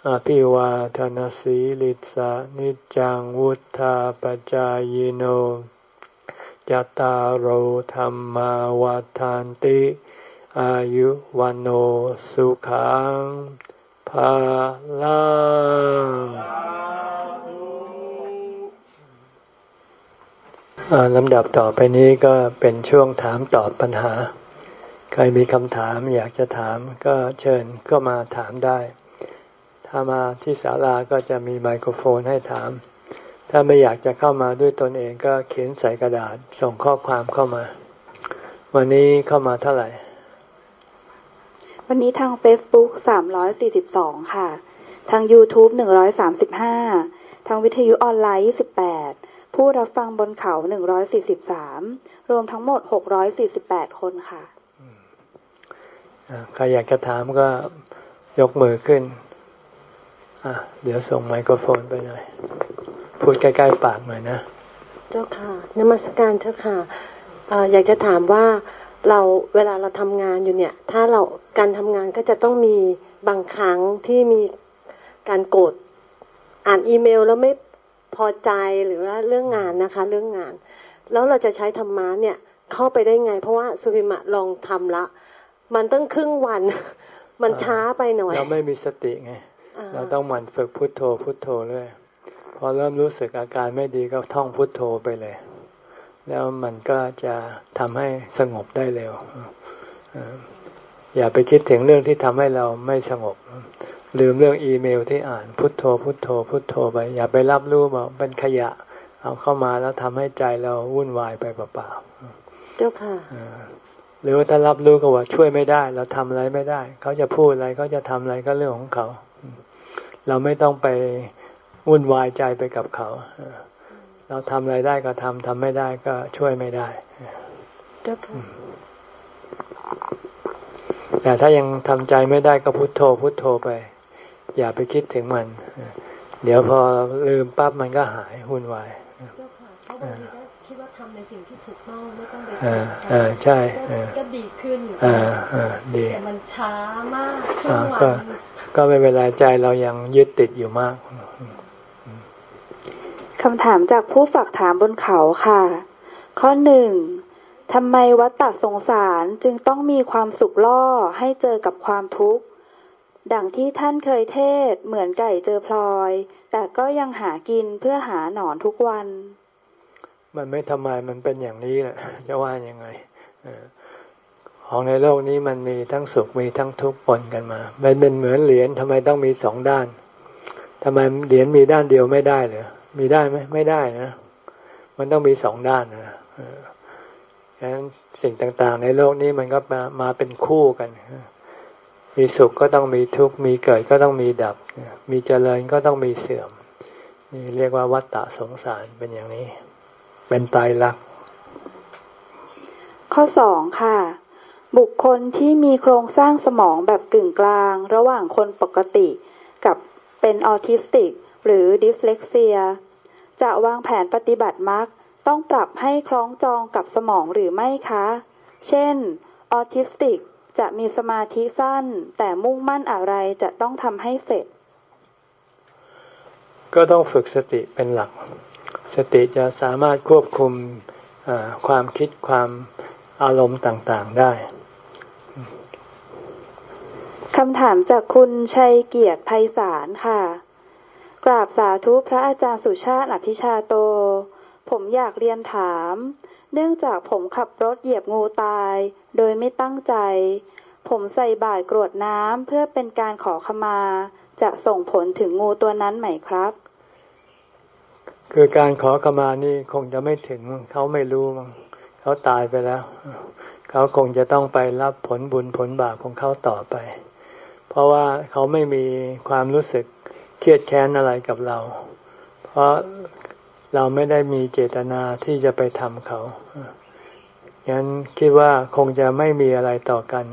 อภิวาทนสีลิสานิจังวุธาปจายโน จตารโหธรรมาวาทานติ อายุวันโอสุขังภาลังลำดับต่อไปนี้ก็เป็นช่วงถามตอบปัญหา ใครมีคำถามอยากจะถามก็เชิญก็มาถามได้ ถ้ามาที่ศาลาก็จะมีไมโครโฟนให้ถาม ถ้าไม่อยากจะเข้ามาด้วยตนเองก็เขียนใส่กระดาษส่งข้อความเข้ามา วันนี้เข้ามาเท่าไหร่ วันนี้ทาง Facebook 342 ค่ะ ทาง YouTube 135 ทางวิทยุออนไลน์ 28 ผู้รับฟังบนเขา 143 รวมทั้งหมด 648 คนค่ะใครอยากจะถามก็ยกมือขึ้น เดี๋ยวส่งไมโครโฟนไปหน่อย พูดใกล้ๆปากหน่อยนะ เจ้าค่ะนมัสการเจ้าค่ะอยากจะถามว่าเราเวลาเราทำงานอยู่เนี่ย ถ้าเราการทำงานก็จะต้องมีบางครั้งที่มีการโกรธอ่านอีเมลแล้วไม่พอใจหรือว่าเรื่องงานนะคะ เรื่องงาน แล้วเราจะใช้ธรรมะเนี่ย เข้าไปได้ไง เพราะว่าสุภิมะลองทำละ มันตั้งครึ่งวัน มันช้าไปหน่อย เราไม่มีสติไง เราต้องหมั่นฝึกพุทโธพุทโธเลย พอเริ่มรู้สึกอาการไม่ดีก็ท่องพุทโธไปเลย แล้วมันก็จะทำให้สงบได้เร็วอย่าไปคิดถึงเรื่องที่ทำให้เราไม่สงบ ลืมเรื่องอีเมลที่อ่านพุทโธ พุทโธ พุทโธไป อย่าไปรับรู้ว่าเป็นขยะ เอาเข้ามาแล้วทำให้ใจเราวุ่นวายไปเปล่าๆเจ้าค่ะหรือว่าถ้ารับรู้ก็ว่าช่วยไม่ได้ เราทำอะไรไม่ได้ เขาจะพูดอะไรเขาจะทำอะไรก็เรื่องของเขา เราไม่ต้องไป วุ่นวายใจไปกับเขา เราทำอะไรได้ก็ทำทำไม่ได้ก็ช่วยไม่ได้แต่ถ้ายังทำใจไม่ได้ก็พุโทโธ พุโทโธไป อย่าไปคิดถึงมัน เดี๋ยวพอลืมปั๊บมันก็หายวุ่นวายคิดว่าทำในสิ่งที่ถูกต้องไม่ต้องไปอ่าใช่ก็ดีขึ้นอ่าอ่าดีแต่มันช้ามากทุกวันก็ไม่เป็นไรใจเรายังยึดติดอยู่มาก คำถามจากผู้ฝากถามบนเขาค่ะ ข้อหนึ่งทำไมวัตตสงสารจึงต้องมีความสุขล่อให้เจอกับความทุกข์ ดังที่ท่านเคยเทศเหมือนไก่เจอพลอย แต่ก็ยังหากินเพื่อหาหนอนทุกวัน มันไม่ทำไมมันเป็นอย่างนี้แหละจะว่ายังไงขของในโลกนี้มันมีทั้งสุขมีทั้งทุกข์ปนกันมามันเป็นเหมือนเหรียญทำไมต้องมีสองด้านทำไมเหรียญมีด้านเดียวไม่ได้เลย มีได้ไหมไม่ได้นะ มันต้องมีสองด้านนะฉะนั้นสิ่งต่างๆ ในโลกนี้มันก็มามาเป็นคู่กัน มีสุขก็ต้องมีทุกข์ มีเกิดก็ต้องมีดับ มีเจริญก็ต้องมีเสื่อม นี่เรียกว่าวัฏฏะสงสารเป็นอย่างนี้ เป็นตายรัก ข้อสองค่ะ บุคคลที่มีโครงสร้างสมองแบบกึ่งกลาง ระหว่างคนปกติกับเป็นออทิสติก หรือ dyslexia จะวางแผนปฏิบัติมักต้องปรับให้คล้องจองกับสมองหรือไม่คะ เช่น ออทิสติกจะมีสมาธิสั้น แต่มุ่งมั่นอะไรจะต้องทำให้เสร็จ ก็ต้องฝึกสติเป็นหลัก สติจะสามารถควบคุมความคิดความอารมณ์ต่างๆได้คำถามจากคุณชัยเกียรติไพศาลค่ะ กราบสาธุพระอาจารย์สุชาติอภิชาโต ผมอยากเรียนถาม เนื่องจากผมขับรถเหยียบงูตาย โดยไม่ตั้งใจ ผมใส่บาตรกรวดน้ำเพื่อเป็นการขอขมา จะส่งผลถึงงูตัวนั้นไหมครับ คือการขอขมานี่คงจะไม่ถึงเขาไม่รู้มั้งเขาตายไปแล้ว เขาคงจะต้องไปรับผลบุญผลบาปของเขาต่อไป เพราะว่าเขาไม่มีความรู้สึก เครียดแค้นอะไรกับเรา เพราะเราไม่ได้มีเจตนาที่จะไปทำเขางั้นคิดว่าคงจะไม่มีอะไรต่อกัน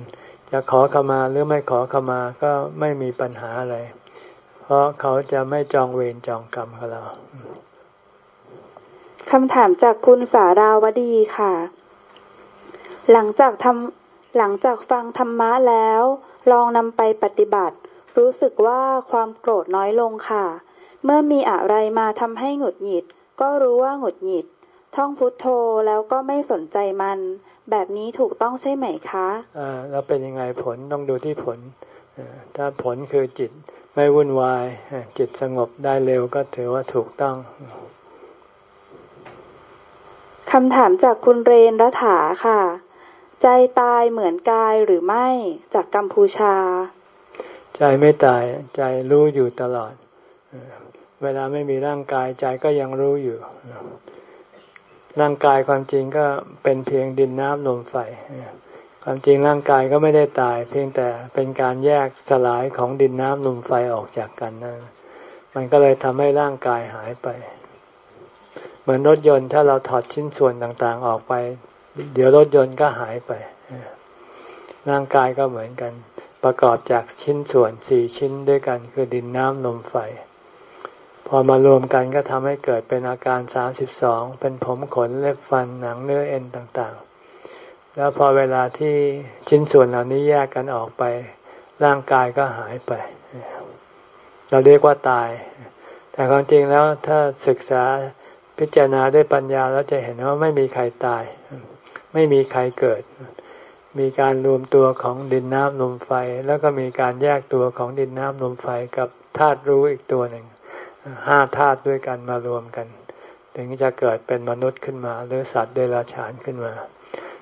จะขอขมาหรือไม่ขอขมาก็ไม่มีปัญหาอะไร เพราะเขาจะไม่จองเวรจองกรรมกับเราคำถามจากคุณสาราวดีค่ะ หลังจากทำหลังจากฟังธรรมะแล้ว ลองนำไปปฏิบัติ รู้สึกว่าความโกรธน้อยลงค่ะ เมื่อมีอะไรมาทำให้หงุดหงิด ก็รู้ว่าหงุดหงิด ท่องพุทโธแล้วก็ไม่สนใจมัน แบบนี้ถูกต้องใช่ไหมคะอ่าแล้วเป็นยังไงผลต้องดูที่ผลถ้าผลคือจิตไม่วุ่นวายจิตสงบได้เร็วก็ถือว่าถูกต้องคำถามจากคุณเรนรัฐาค่ะ ใจตายเหมือนกายหรือไม่จากกัมพูชา ใจไม่ตายใจรู้อยู่ตลอด เวลาไม่มีร่างกายใจก็ยังรู้อยู่ ร่างกายความจริงก็เป็นเพียงดินน้ำลมไฟ ความจริงร่างกายก็ไม่ได้ตาย เพียงแต่เป็นการแยกสลายของดินน้ำลมไฟออกจากกันนะมันก็เลยทำให้ร่างกายหายไป เหมือนรถยนต์ถ้าเราถอดชิ้นส่วนต่างๆออกไป เดี๋ยวรถยนต์ก็หายไปร่างกายก็เหมือนกัน ประกอบจากชิ้นส่วนสี่ชิ้นด้วยกันคือดินน้ำลมไฟ พอมารวมกันก็ทำให้เกิดเป็นอาการสามสิบสองเป็นผมขนเล็บฟันหนังเนื้อเอ็นต่างๆ แล้วพอเวลาที่ชิ้นส่วนเหล่านี้แยกกันออกไป ร่างกายก็หายไป เราเรียกว่าตาย แต่ความจริงแล้วถ้าศึกษาพิจารณาด้วยปัญญาแล้วจะเห็นว่าไม่มีใครตาย ไม่มีใครเกิด มีการรวมตัวของดินน้ำลมไฟ แล้วก็มีการแยกตัวของดินน้ำลมไฟกับธาตุรู้อีกตัวหนึ่งห้าธาตุด้วยกันมารวมกัน ถึงจะเกิดเป็นมนุษย์ขึ้นมา หรือสัตว์เดรัจฉานขึ้นมา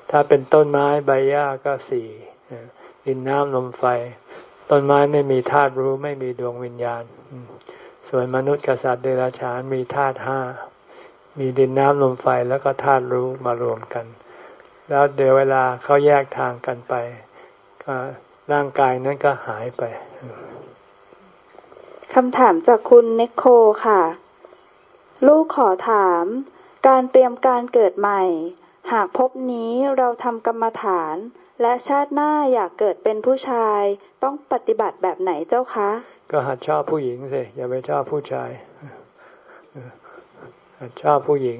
ถ้าเป็นต้นไม้ใบหญ้าก็สี่ดินน้ำลมไฟ ต้นไม้ไม่มีธาตุรู้ไม่มีดวงวิญญาณ ส่วนมนุษย์กับสัตว์เดรัจฉานมีธาตุห้ามีดินน้ำลมไฟแล้วก็ธาตุรู้มารวมกัน แล้วเดี๋ยวเวลาเขาแยกทางกันไปก็ร่างกายนั้นก็หายไปคำถามจากคุณเนโคค่ะ ลูกขอถาม การเตรียมการเกิดใหม่ หากพบนี้เราทำกรรมฐาน และชาติหน้าอยากเกิดเป็นผู้ชาย ต้องปฏิบัติแบบไหนเจ้าคะ ก็หัดชอบผู้หญิงสิอย่าไปชอบผู้ชายหัดชอบผู้หญิง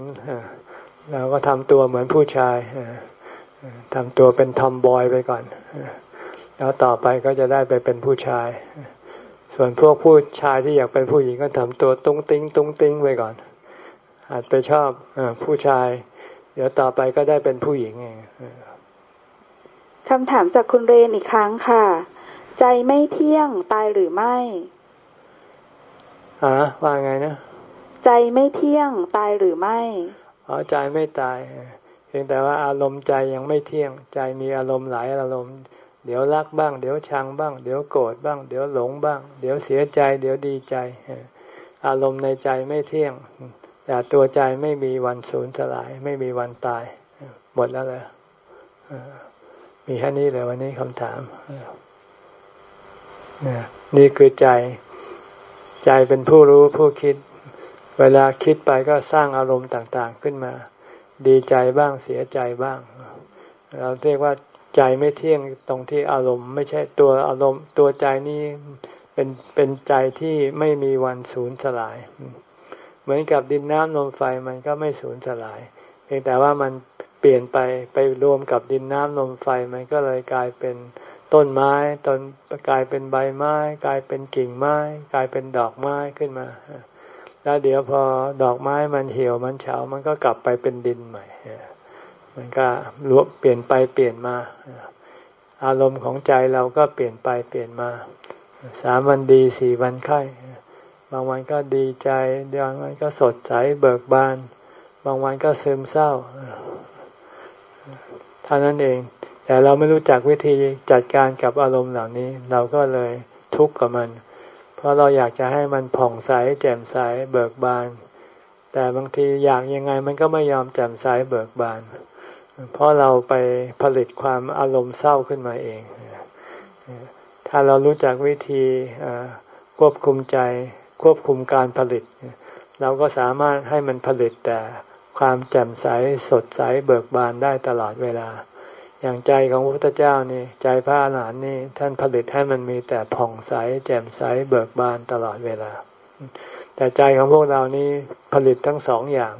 เราก็ทำตัวเหมือนผู้ชาย ทำตัวเป็นทอมบอยไปก่อน แล้วต่อไปก็จะได้ไปเป็นผู้ชาย ส่วนพวกผู้ชายที่อยากเป็นผู้หญิงก็ทำตัวตุ้งติ้งตุ้งติ้งไปก่อน อาจไปชอบอผู้ชาย เดี๋ยวต่อไปก็ได้เป็นผู้หญิงเองคำถามจากคุณเรนอีกครั้งค่ะ ใจไม่เที่ยงตายหรือไม่อ่าว่าไงนะ ใจไม่เที่ยงตายหรือไม่ อ๋อใจไม่ตาย พียงแต่ว่าอารมณ์ใจยังไม่เที่ยง ใจมีอารมณ์หลายอารมณ์ เดี๋ยวรักบ้าง เดี๋ยวชังบ้าง เดี๋ยวโกรธบ้าง เดี๋ยวหลงบ้าง เดี๋ยวเสียใจ เดี๋ยวดีใจ อารมณ์ในใจไม่เที่ยง แต่ตัวใจไม่มีวันสูญสลาย ไม่มีวันตาย หมดแล้วเลยมีแค่นี้เลยวันนี้คำถามนี่คือใจ ใจเป็นผู้รู้ผู้คิด เวลาคิดไปก็สร้างอารมณ์ต่าง ๆขึ้นมา ดีใจบ้างเสียใจบ้าง เราเรียกว่าใจไม่เที่ยงตรงที่อารมณ์ ไม่ใช่ตัวอารมณ์ ตัวใจนี้เป็นเป็นใจที่ไม่มีวันสูญสลาย เหมือนกับดินน้ำลมไฟมันก็ไม่สูญสลาย เพียงแต่ว่ามันเปลี่ยนไปไปรวมกับดินน้ำลมไฟมันก็เลยกลายเป็นต้นไม้ต้นกลายเป็นใบไม้ กลายเป็นกิ่งไม้ กลายเป็นดอกไม้ขึ้นมา แล้วเดี๋ยวพอดอกไม้มันเหี่ยวมันเฉา มันก็กลับไปเป็นดินใหม่ มันก็รวบเปลี่ยนไปเปลี่ยนมา อารมณ์ของใจเราก็เปลี่ยนไปเปลี่ยนมา สามวันดีสี่วันไข้ บางวันก็ดีใจ บางวันก็สดใสเบิกบาน บางวันก็ซึมเศร้าเท่านั้นเอง แต่เราไม่รู้จักวิธีจัดการกับอารมณ์เหล่านี้ เราก็เลยทุกข์กับมัน ราะเราอยากจะให้มันผ่องใส แจ่มใสเบิกบาน แต่บางทีอยากยังไงมันก็ไม่ยอมแจ่มใสเบิกบาน เพราะเราไปผลิตความอารมณ์เศร้าขึ้นมาเอง ถ้าเรารู้จักวิธีควบคุมใจควบคุมการผลิต เราก็สามารถให้มันผลิตแต่ความแจ่มใสสดใสเบิกบานได้ตลอดเวลา อย่างใจของพระพุทธเจ้านี่ใจพระอรหันต์นี่ท่านผลิตให้มันมีแต่ผ่องใส แจ่มใสเบิกบานตลอดเวลา แต่ใจของพวกเรานี่ผลิตทั้งสองอย่าง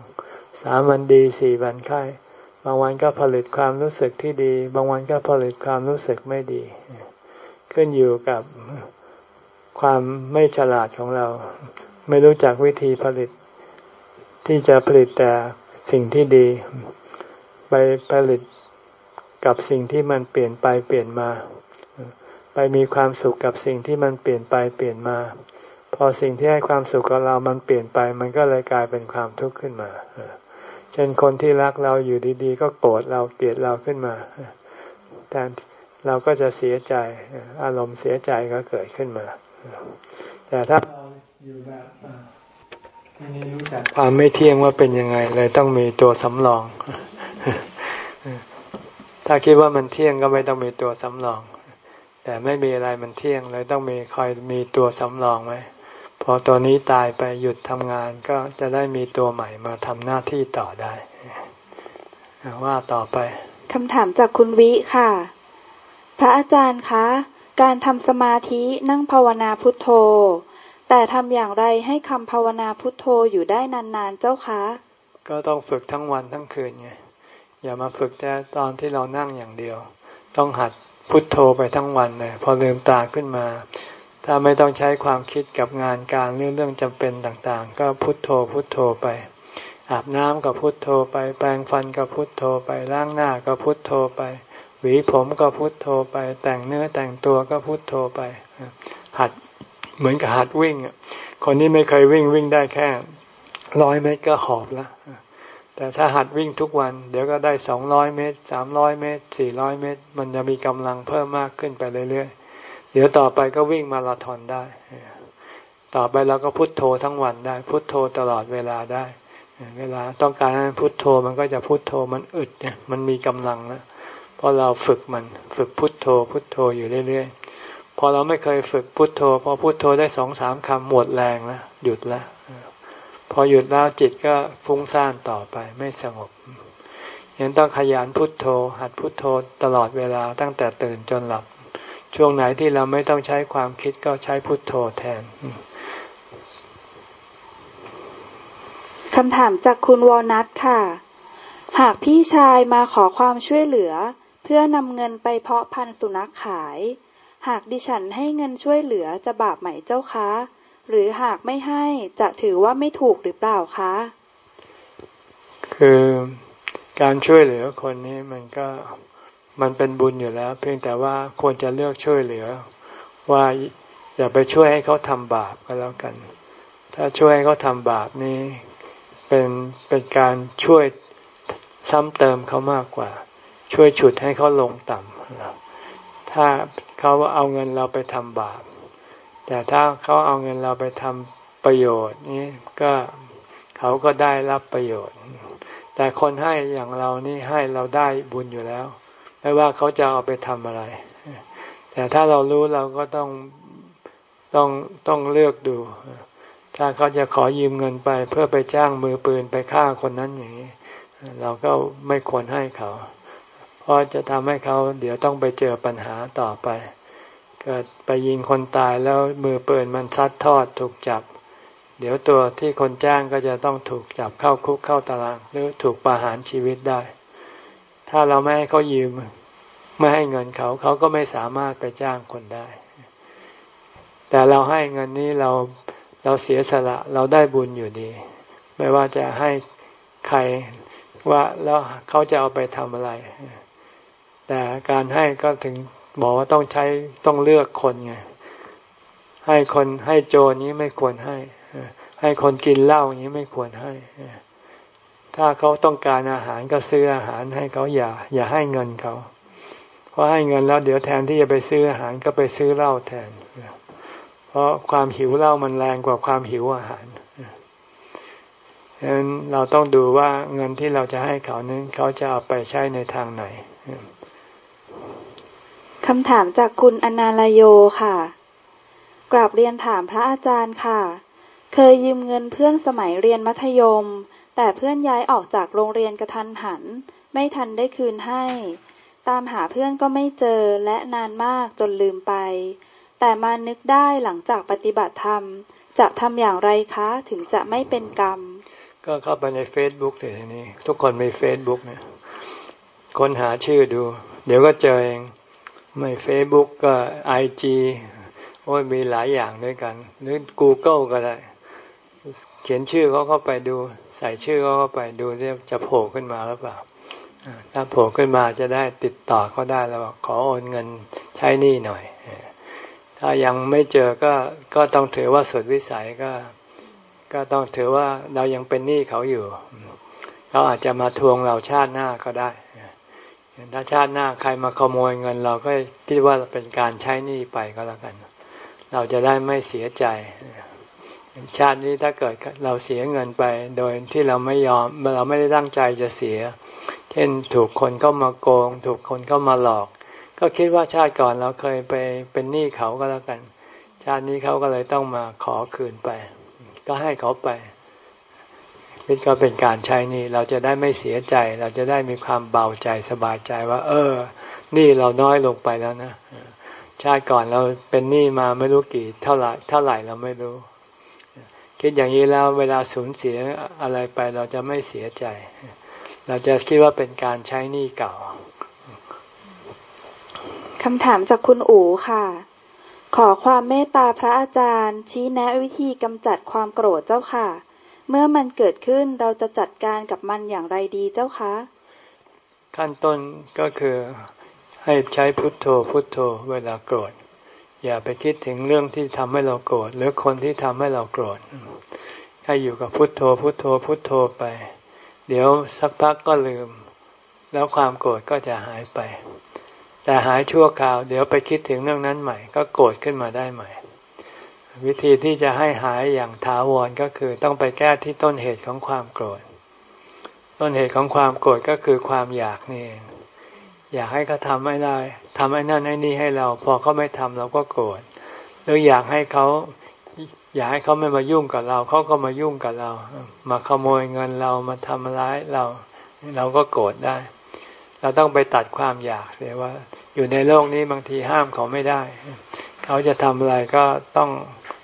สามวันดีสี่วันไข้บางวันก็ผลิตความรู้สึกที่ดี บางวันก็ผลิตความรู้สึกไม่ดี ขึ้นอยู่กับความไม่ฉลาดของเรา ไม่รู้จักวิธีผลิต ที่จะผลิตแต่สิ่งที่ดี ไปผลิต กับสิ่งที่มันเปลี่ยนไปเปลี่ยนมา ไปมีความสุขกับสิ่งที่มันเปลี่ยนไปเปลี่ยนมา พอสิ่งที่ให้ความสุขกับเรามันเปลี่ยนไป มันก็เลยกลายเป็นความทุกข์ขึ้นมาเช่นคนที่รักเราอยู่ดีๆ ก็โกรธเราเกลียดเราขึ้นมาแต่เราก็จะเสียใจอารมณ์เสียใจก็เกิดขึ้นมา แต่ถ้าเราอยู่แบบไม่รู้จักความไม่เที่ยงว่าเป็นยังไงเลยต้องมีตัวสำรอง ถ้าคิดว่ามันเที่ยงก็ไม่ต้องมีตัวสำรอง แต่ไม่มีอะไรมันเที่ยงเลยต้องมีคอยมีตัวสำรองไว้พอตัวนี้ตายไปหยุดทำงานก็จะได้มีตัวใหม่มาทำหน้าที่ต่อได้ ว่าต่อไปคำถามจากคุณวิค่ะ พระอาจารย์คะ การทำสมาธินั่งภาวนาพุทโธ แต่ทำอย่างไรให้คำภาวนาพุทโธอยู่ได้นานๆเจ้าคะ ก็ต้องฝึกทั้งวันทั้งคืนไง อย่ามาฝึกแต่ตอนที่เรานั่งอย่างเดียว ต้องหัดพุทโธไปทั้งวันเลยพอลืมตาขึ้นมา ถ้าไม่ต้องใช้ความคิดกับงานการเรื่องเรื่องจำเป็นต่างๆ ก็พุทโธพุทโธไป อาบน้ำก็พุทโธไป แปรงฟันก็พุทโธไปล้างหน้าก็พุทโธไป หวีผมก็พุทโธไป แต่งเนื้อแต่งตัวก็พุทโธไป หัดเหมือนกับหัดวิ่งคนที่ไม่เคยวิ่งวิ่งได้แค่ร้อยเมตรก็หอบแล้ว แต่ถ้าหัดวิ่งทุกวัน เดี๋ยวก็ได้สองร้อยเมตรสามร้อยเมตรสี่ร้อยเมตร มันจะมีกำลังเพิ่มมากขึ้นไปเรื่อยๆ เดี๋ยวต่อไปก็วิ่งมาราธอนได้ ต่อไปเราก็พุทโธทั้งวันได้ พุทโธตลอดเวลาได้ เวลาต้องการพุทโธมันก็จะพุทโธมันอึดเนี่ย มันมีกำลังแล้วเพราะเราฝึกมันฝึกพุทโธ พุทโธอยู่เรื่อยๆ พอเราไม่เคยฝึกพุทโธพอพุทโธได้สองสามคำหมดแรงแล้วหยุดแล้ว พอหยุดแล้วจิตก็ฟุ้งซ่านต่อไปไม่สงบยังต้องขยันพุทโธ หัดพุทโธตลอดเวลาตั้งแต่ตื่นจนหลับ ช่วงไหนที่เราไม่ต้องใช้ความคิดก็ใช้พุทโธแทนคำถามจากคุณวอนัทค่ะ หากพี่ชายมาขอความช่วยเหลือ เพื่อนำเงินไปเพาะพันธุ์สุนัขขาย หากดิฉันให้เงินช่วยเหลือจะบาปไหมเจ้าคะ หรือหากไม่ให้จะถือว่าไม่ถูกหรือเปล่าคะ คือการช่วยเหลือคนนี้มันก็มันเป็นบุญอยู่แล้ว เพียงแต่ว่าควรจะเลือกช่วยเหลือ ว่าอย่าไปช่วยให้เขาทำบาปก็แล้วกัน ถ้าช่วยให้เขาทำบาปนี้เป็นเป็นการช่วยซ้ำเติมเขามากกว่า ช่วยฉุดให้เขาลงต่ำถ้าเขาเอาเงินเราไปทำบาป แต่ถ้าเขาเอาเงินเราไปทำประโยชน์นี่ก็เขาก็ได้รับประโยชน์ แต่คนให้อย่างเรานี่ให้เราได้บุญอยู่แล้ว ไม่ว่าเขาจะเอาไปทำอะไร แต่ถ้าเรารู้เราก็ต้องต้องต้องเลือกดู ถ้าเขาจะขอยืมเงินไป เพื่อไปจ้างมือปืนไปฆ่าคนนั้นอย่างนี้ เราก็ไม่ควรให้เขา เพราะจะทำให้เขาเดี๋ยวต้องไปเจอปัญหาต่อไป เกิดไปยิงคนตายแล้วมือปืนมันซัดทอดถูกจับ เดี๋ยวตัวที่คนจ้างก็จะต้องถูกจับเข้าคุกเข้าตาราง หรือถูกประหารชีวิตได้ ถ้าเราไม่ให้เขายืมไม่ให้เงินเขาเขาก็ไม่สามารถไปจ้างคนได้ แต่เราให้เงินนี้เราเราเสียสละเราได้บุญอยู่ดี ไม่ว่าจะให้ใครว่าแล้วเขาจะเอาไปทำอะไร แต่การให้ก็ถึง บอกว่าต้องใช้ต้องเลือกคนไง ให้คนให้โจรนี้ไม่ควรให้ ให้คนกินเหล้านี้ไม่ควรให้ ถ้าเขาต้องการอาหารก็ซื้ออาหารให้เขาอย่า อย่าให้เงินเขา เพราะให้เงินแล้วเดี๋ยวแทนที่จะไปซื้ออาหารก็ไปซื้อเหล้าแทน เพราะความหิวเหล้ามันแรงกว่าความหิวอาหารฉะนั้นเราต้องดูว่าเงินที่เราจะให้เขานั้นเขาจะเอาไปใช้ในทางไหน คำถามจากคุณอนาลโยค่ะ กราบเรียนถามพระอาจารย์ค่ะ เคยยืมเงินเพื่อนสมัยเรียนมัธยม แต่เพื่อนย้ายออกจากโรงเรียนกระทันหัน ไม่ทันได้คืนให้ ตามหาเพื่อนก็ไม่เจอและนานมากจนลืมไป แต่มานึกได้หลังจากปฏิบัติธรรม จะทำอย่างไรคะถึงจะไม่เป็นกรรม ก็เข้าไปในเฟซบุ๊กเดี๋ยนี้ ทุกคนมีเฟซบุ๊กเนี่ยค้นหาชื่อดู เดี๋ยวก็เจอเอง ไม่เฟซบุ๊กก็ไอจีโอ้ยมีหลายอย่างด้วยกัน หรือ Google ก็ได้ เขียนชื่อเขาเข้าไปดู ใส่ชื่อเขาเข้าไปดูจะโผล่ขึ้นมาหรือเปล่าถ้าโผล่ขึ้นมาจะได้ติดต่อเขาได้แล้วขอโอนเงินใช้หนี้หน่อย ถ้ายังไม่เจอก็ก็ต้องถือว่าสุดวิสัยก็ ก็ต้องถือว่าเรายังเป็นหนี้เขาอยู่ เขาอาจจะมาทวงเราชาติหน้าก็ได้ ถ้าชาติหน้าใครมาขโมยเงิน เราก็คิดว่าเป็นการใช้หนี้ไปก็แล้วกัน เราจะได้ไม่เสียใจชาตินี้ถ้าเกิดเราเสียเงินไป โดยที่เราไม่ยอมเราไม่ได้ตั้งใจจะเสีย เช่นถูกคนเข้ามาโกง ถูกคนเข้ามาหลอก ก็คิดว่าชาติก่อนเราเคยไปเป็นหนี้เขาก็แล้วกัน ชาตินี้เขาก็เลยต้องมาขอคืนไป ก็ให้เขาไป นี่ก็เป็นการใช้นี่เราจะได้ไม่เสียใจ เราจะได้มีความเบาใจสบายใจว่า เออ นี่เราน้อยลงไปแล้วนะชาติก่อนเราเป็นหนี้มาไม่รู้กี่เท่าไหร่เท่าไหร่เราไม่รู้ คิดอย่างนี้แล้วเวลาสูญเสียอะไรไปเราจะไม่เสียใจ เราจะคิดว่าเป็นการใช้หนี้เก่าคำถามจากคุณอู๋ค่ะ ขอความเมตตาพระอาจารย์ ชี้แนะวิธีกำจัดความโกรธเจ้าค่ะ เมื่อมันเกิดขึ้นเราจะจัดการกับมันอย่างไรดีเจ้าคะ ขั้นต้นก็คือให้ใช้พุทโธพุทโธเวลาโกรธ อย่าไปคิดถึงเรื่องที่ทำให้เราโกรธหรือคนที่ทำให้เราโกรธให้อยู่กับพุทโธพุทโธพุทโธไป เดี๋ยวสักพักก็ลืม แล้วความโกรธก็จะหายไป แต่หายชั่วคราว เดี๋ยวไปคิดถึงเรื่องนั้นใหม่ ก็โกรธขึ้นมาได้ใหม่ วิธีที่จะให้หายอย่างถาวรก็คือต้องไปแก้ที่ต้นเหตุของความโกรธ ต้นเหตุของความโกรธก็คือความอยากนี่อยากให้เขาทำไม่ได้ทำให้นั่นให้นี่ให้เรา พอเขาไม่ทำเราก็โกรธหรืออยากให้เขาอยากให้เขาไม่มายุ่งกับเราเขาก็มายุ่งกับเรา มาขโมยเงินเรามาทำร้ายเรา เราก็โกรธได้ เราต้องไปตัดความอยากเสียว่า อยู่ในโลกนี้บางทีห้ามเขาไม่ได้ เขาจะทำอะไรก็ต้อง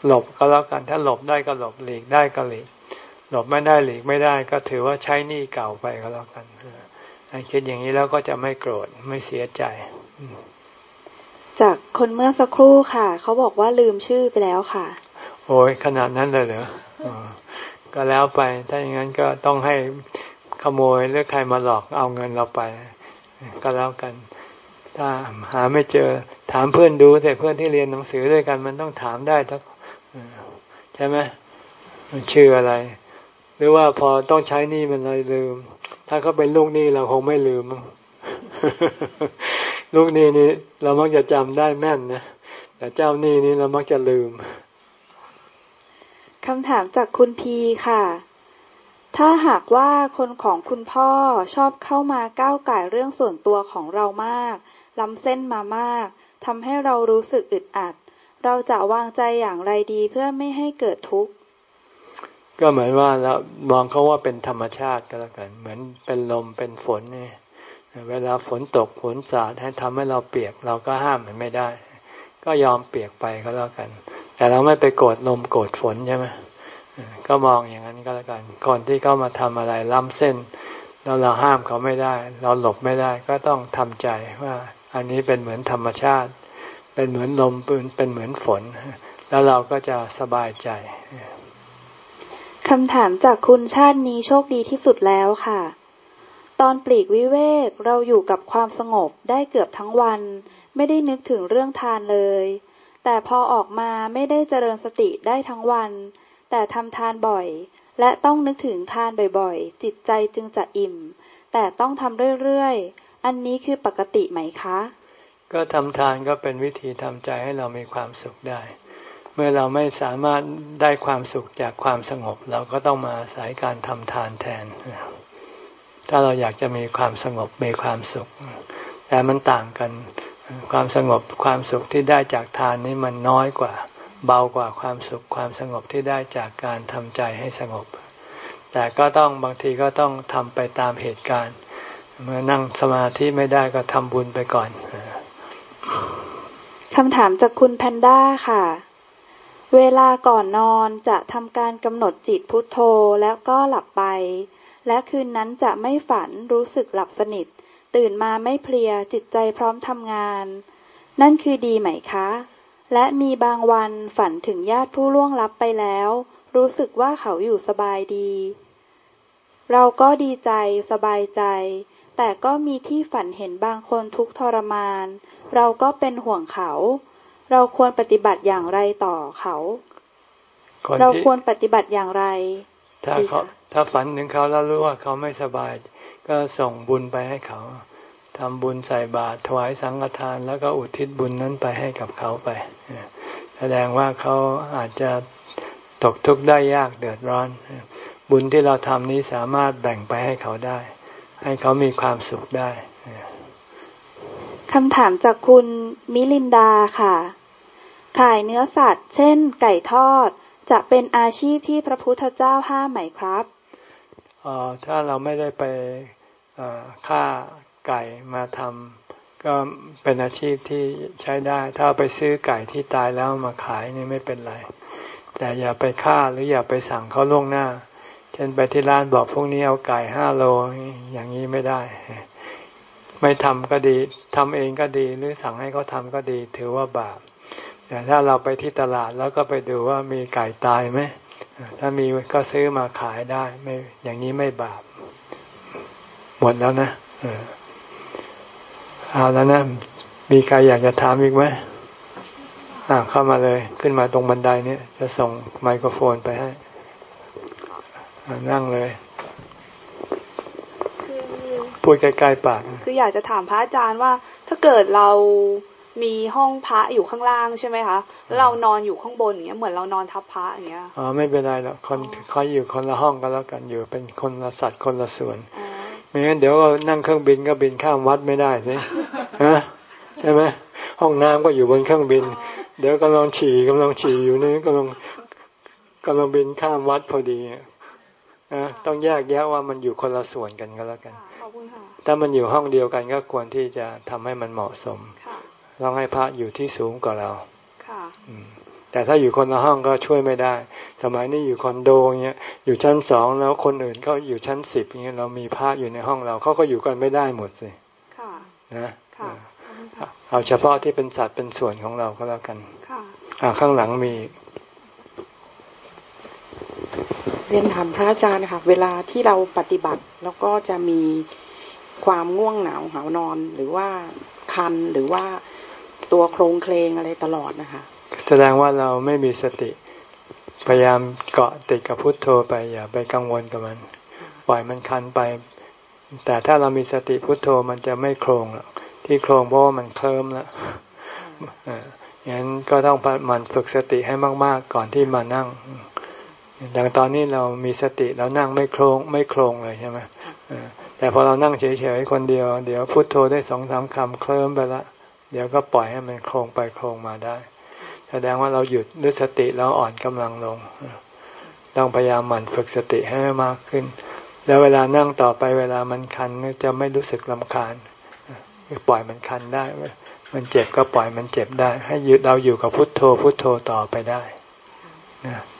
หลบก็แล้วกันถ้าหลบได้ก็หลบหลีกได้ก็หลีกหลบไม่ได้หลีกไม่ได้ก็ถือว่าใช้หนี้เก่าไปก็แล้วกันให้คิดอย่างนี้แล้วก็จะไม่โกรธไม่เสียใจจากคนเมื่อสักครู่ค่ะ เขาบอกว่าลืมชื่อไปแล้วค่ะ โอ้ยขนาดนั้นเลยเหรอก็แล้วไป ถ้าอย่างนั้นก็ต้องให้ขโมยหรือใครมาหลอกเอาเงินเราไป ก็แล้วกัน ถ้าหาไม่เจอ ถามเพื่อนดูแต่เพื่อนที่เรียนหนังสือด้วยกัน มันต้องถามได้ทั้ง ใช่ไหมมันชื่ออะไร หรือว่าพอต้องใช้นี่มันเลยลืม ถ้าเขาเป็นลูกหนี้เราคงไม่ลืม ลูกหนี้นี่เรามักจะจำได้แม่นนะแต่เจ้าหนี้นี่เรามักจะลืมคำถามจากคุณพีค่ะ ถ้าหากว่าคนของคุณพ่อชอบเข้ามาก้าวไก่เรื่องส่วนตัวของเรามาก ล้ำเส้นมามาก ทำให้เรารู้สึกอึดอัด เราจะวางใจอย่างไรดีเพื่อไม่ให้เกิดทุกข์ก็เหมือนว่าเรามองเขาว่าเป็นธรรมชาติก็แล้วกัน เหมือนเป็นลมเป็นฝนเนี่ยเวลาฝนตกฝนสาดให้ทำให้เราเปียกเราก็ห้ามมันไม่ได้ ก็ยอมเปียกไปก็แล้วกัน แต่เราไม่ไปโกรธลมโกรธฝนใช่ไหมก็มองอย่างนั้นก็แล้วกันคนที่เขามาทำอะไรล้ำเส้นแล้วเราห้ามเขาไม่ได้ เราหลบไม่ได้ ก็ต้องทำใจว่า อันนี้เป็นเหมือนธรรมชาติ เป็นเหมือนลมเป็นเหมือนฝน แล้วเราก็จะสบายใจคำถามจากคุณชาตินี้โชคดีที่สุดแล้วค่ะ ตอนปลีกวิเวกเราอยู่กับความสงบได้เกือบทั้งวัน ไม่ได้นึกถึงเรื่องทานเลย แต่พอออกมาไม่ได้เจริญสติได้ทั้งวัน แต่ทำทานบ่อย และต้องนึกถึงทานบ่อยๆ จิตใจจึงจะอิ่ม แต่ต้องทำเรื่อยๆ อันนี้คือปกติไหมคะ ก็ทำทานก็เป็นวิธีทำใจให้เรามีความสุขได้ เมื่อเราไม่สามารถได้ความสุขจากความสงบ เราก็ต้องมาสายการทำทานแทน ถ้าเราอยากจะมีความสงบมีความสุข แต่มันต่างกัน ความสงบความสุขที่ได้จากทานนี้มันน้อยกว่า เบากว่าความสุขความสงบที่ได้จากการทำใจให้สงบ แต่ก็ต้องบางทีก็ต้องทำไปตามเหตุการณ์ เมื่อนั่งสมาธิไม่ได้ก็ทำบุญไปก่อน คำถามจากคุณแพนด้าค่ะ เวลาก่อนนอนจะทำการกำหนดจิตพุทโธแล้วก็หลับไป และคืนนั้นจะไม่ฝันรู้สึกหลับสนิท ตื่นมาไม่เพลียจิตใจพร้อมทำงาน นั่นคือดีไหมคะ และมีบางวันฝันถึงญาติผู้ล่วงลับไปแล้ว รู้สึกว่าเขาอยู่สบายดี เราก็ดีใจสบายใจแต่ก็มีที่ฝันเห็นบางคนทุกทรมาน เราก็เป็นห่วงเขา เราควรปฏิบัติอย่างไรต่อเขา เราควรปฏิบัติอย่างไร ถ้าเขาถ้าฝันถึงเขาแล้วรู้ว่าเขาไม่สบาย ก็ส่งบุญไปให้เขาทำบุญใส่บาตรถวายสังฆทาน แล้วก็อุทิศบุญนั้นไปให้กับเขาไป แสดงว่าเขาอาจจะตกทุกข์ได้ยากเดือดร้อน บุญที่เราทำนี้สามารถแบ่งไปให้เขาได้ ให้เขามีความสุขได้ คำถามจากคุณมิลินดาค่ะ ขายเนื้อสัตว์ เช่น ไก่ทอด จะเป็นอาชีพที่พระพุทธเจ้าห้ามไหมครับออถ้าเราไม่ได้ไปฆ่าไก่มาทำก็เป็นอาชีพที่ใช้ได้ ถ้าไปซื้อไก่ที่ตายแล้วมาขายนี่ไม่เป็นไร แต่อย่าไปฆ่าหรืออย่าไปสั่งเขาล่วงหน้า เช่นไปที่ร้านบอกพวกนี้เอาไก่ห้าโลอย่างนี้ไม่ได้ ไม่ทำก็ดีทำเองก็ดีหรือสั่งให้เขาทำก็ดี ถือว่าบาปแต่ถ้าเราไปที่ตลาดแล้วก็ไปดูว่ามีไก่ตายไหมถ้ามีก็ซื้อมาขายได้ไม่อย่างนี้ไม่บาป หมดแล้วนะเอาแล้วนะ มีใครอยากจะถามอีกไหมอ่าเข้ามาเลย ขึ้นมาตรงบันไดเนี่ย จะส่งไมโครโฟนไปให้นั่งเลย พูดใกล้ๆปาก คืออยากจะถามพระอาจารย์ว่า ถ้าเกิดเรามีห้องพระอยู่ข้างล่างใช่ไหมคะแล้วเรานอนอยู่ข้างบนอย่างเงี้ยเหมือนเรานอนทับพระอย่างเงี้ยอ๋อไม่เป็นไรหรอกคนเขาอยู่คนละห้องก็แล้วกันอยู่เป็นคนละสัตว์คนละส่วนไม่งั้นเดี๋ยวนั่งเครื่องบินก็บินข้ามวัดไม่ได้สิฮะใช่ไหมห้องน้ำก็อยู่บนเครื่องบิน เดี๋ยวกำลังฉี่กำลังฉี่อยู่นี่กำลังกำลังบินข้ามวัดพอดีนะต้องแยกแยะว่ามันอยู่คนละส่วนกันก็แล้วกัน ถ้ามันอยู่ห้องเดียวกันก็ควรที่จะทำให้มันเหมาะสมต้องให้พระอยู่ที่สูงกว่าเราค่ะแต่ถ้าอยู่คนละห้องก็ช่วยไม่ได้ สมัยนี้อยู่คอนโดเงี้ย อยู่ชั้นสองแล้วคนอื่นเขาอยู่ชั้นสิบเงี้ยเรามีพระอยู่ในห้องเราเขาก็อยู่กันไม่ได้หมดสิ ค่ะนะค่ะเอาเฉพาะที่เป็นสัตว์เป็นส่วนของเราก็แล้วกัน ค่ะข้างหลังมี เรียนถามพระอาจารย์ค่ะ เวลาที่เราปฏิบัติแล้วก็จะมีความง่วงหนาวหานอน หรือว่าคันหรือว่าตัวโครงเคลงอะไรตลอดนะคะ แสดงว่าเราไม่มีสติ พยายามเกาะติดกับพุทโธไปอย่าไปกังวลกับมัน ปล่อยมันคันไป แต่ถ้าเรามีสติพุทโธมันจะไม่โครงหรอกที่โครงเพราะว่ามันเคลิ้มแล้วอย่างนั้นก็ต้องมันฝึกสติให้มาก ๆ ก่อนที่มานั่ง อย่างตอนนี้เรามีสติเรานั่งไม่โครงไม่โครงเลยใช่ไหมแต่พอเรานั่งเฉยๆคนเดียว เดี๋ยวพุโทโธได้สองสามคำเคลิ้มไปละ เดี๋ยวก็ปล่อยให้มันโครงไปโครงมาได้ แสดงว่าเราหยุดด้วยสติเราอ่อนกำลังลงต้องพยายามหมั่นฝึกสติให้มากขึ้น แล้วเวลานั่งต่อไปเวลามันคันจะไม่รู้สึกลำคาญปล่อยมันคันได้ มันเจ็บก็ปล่อยมันเจ็บได้ ให้ยึดเราอยู่กับพุทโธพุทโธต่อไปได้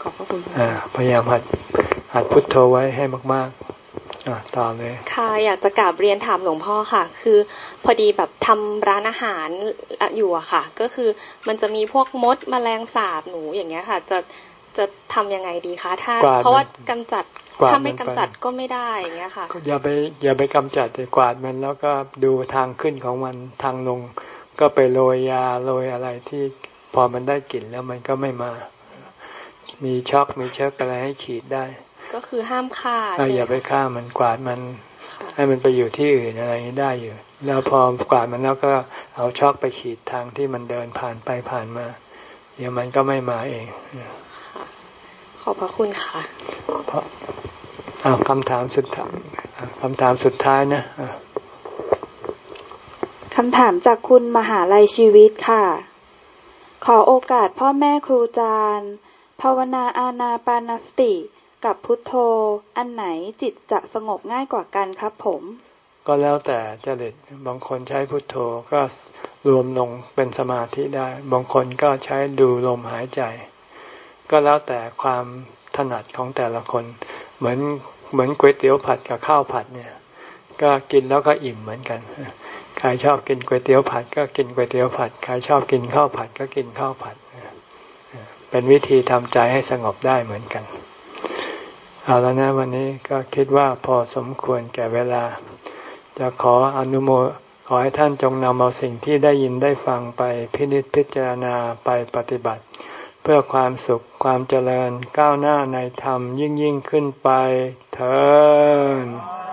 ขอบพระคุณพยายามหัดหัดพุทโธไว้ให้มาก ๆต่อเลยค่ะอยากจะกราบเรียนถามหลวงพ่อค่ะ คือพอดีแบบทำร้านอาหารอยู่อะค่ะ ก็คือมันจะมีพวกมดมแมลงสาบหนูอย่างเงี้ยค่ะ จะจะทํำยังไงดีคะถ้า เพราะว่ากำจัดถ้าไม่กำจัดก็ไม่ได้อย่างเงี้ยค่ะอย่าไปอย่าไปกำจัดแต่กวาดมันแล้วก็ดูทางขึ้นของมันทางลง ก็ไปโรยยาโรยอะไรที่พอมันได้กลิ่นแล้วมันก็ไม่มา มีช็อกมีเช็คอะไรให้ขีดได้ ก็คือห้ามฆ่าใช่อย่าไปฆ่ามันกวาดมัน ให้มันไปอยู่ที่อื่นอะไรได้อยู่ แล้วพอกวาดมันแล้วก็เอาช็อกไปขีดทางที่มันเดินผ่านไปผ่านมา เดี๋ยวมันก็ไม่มาเองขอบพระคุณค่ะเพราะอาคำถามสุดท้ายคำถามสุดท้ายนะคำถามจากคุณมหาลัยชีวิตค่ะ ขอโอกาสพ่อแม่ครูจารย์ ภาวนาอาณาปานสติ กับพุทโธ อันไหนจิตจะสงบง่ายกว่ากันครับผม ก็แล้วแต่จริตบางคนใช้พุทโธก็รวมลงเป็นสมาธิได้ บางคนก็ใช้ดูลมหายใจ ก็แล้วแต่ความถนัดของแต่ละคน เหมือนเหมือนก๋วยเตี๋ยวผัดกับข้าวผัดเนี่ย ก็กินแล้วก็อิ่มเหมือนกันใครชอบกินก๋วยเตี๋ยวผัดก็กินก๋วยเตี๋ยวผัด ใครชอบกินข้าวผัดก็กินข้าวผัด เป็นวิธีทำใจให้สงบได้เหมือนกัน เอาแล้วนะวันนี้ก็คิดว่าพอสมควรแก่เวลา จะขออนุโมขอให้ท่านจงนำเอาสิ่งที่ได้ยินได้ฟังไปพินิจพิจารณาไปปฏิบัติ เพื่อความสุขความเจริญก้าวหน้าในธรรมยิ่งยิ่งขึ้นไปเถิด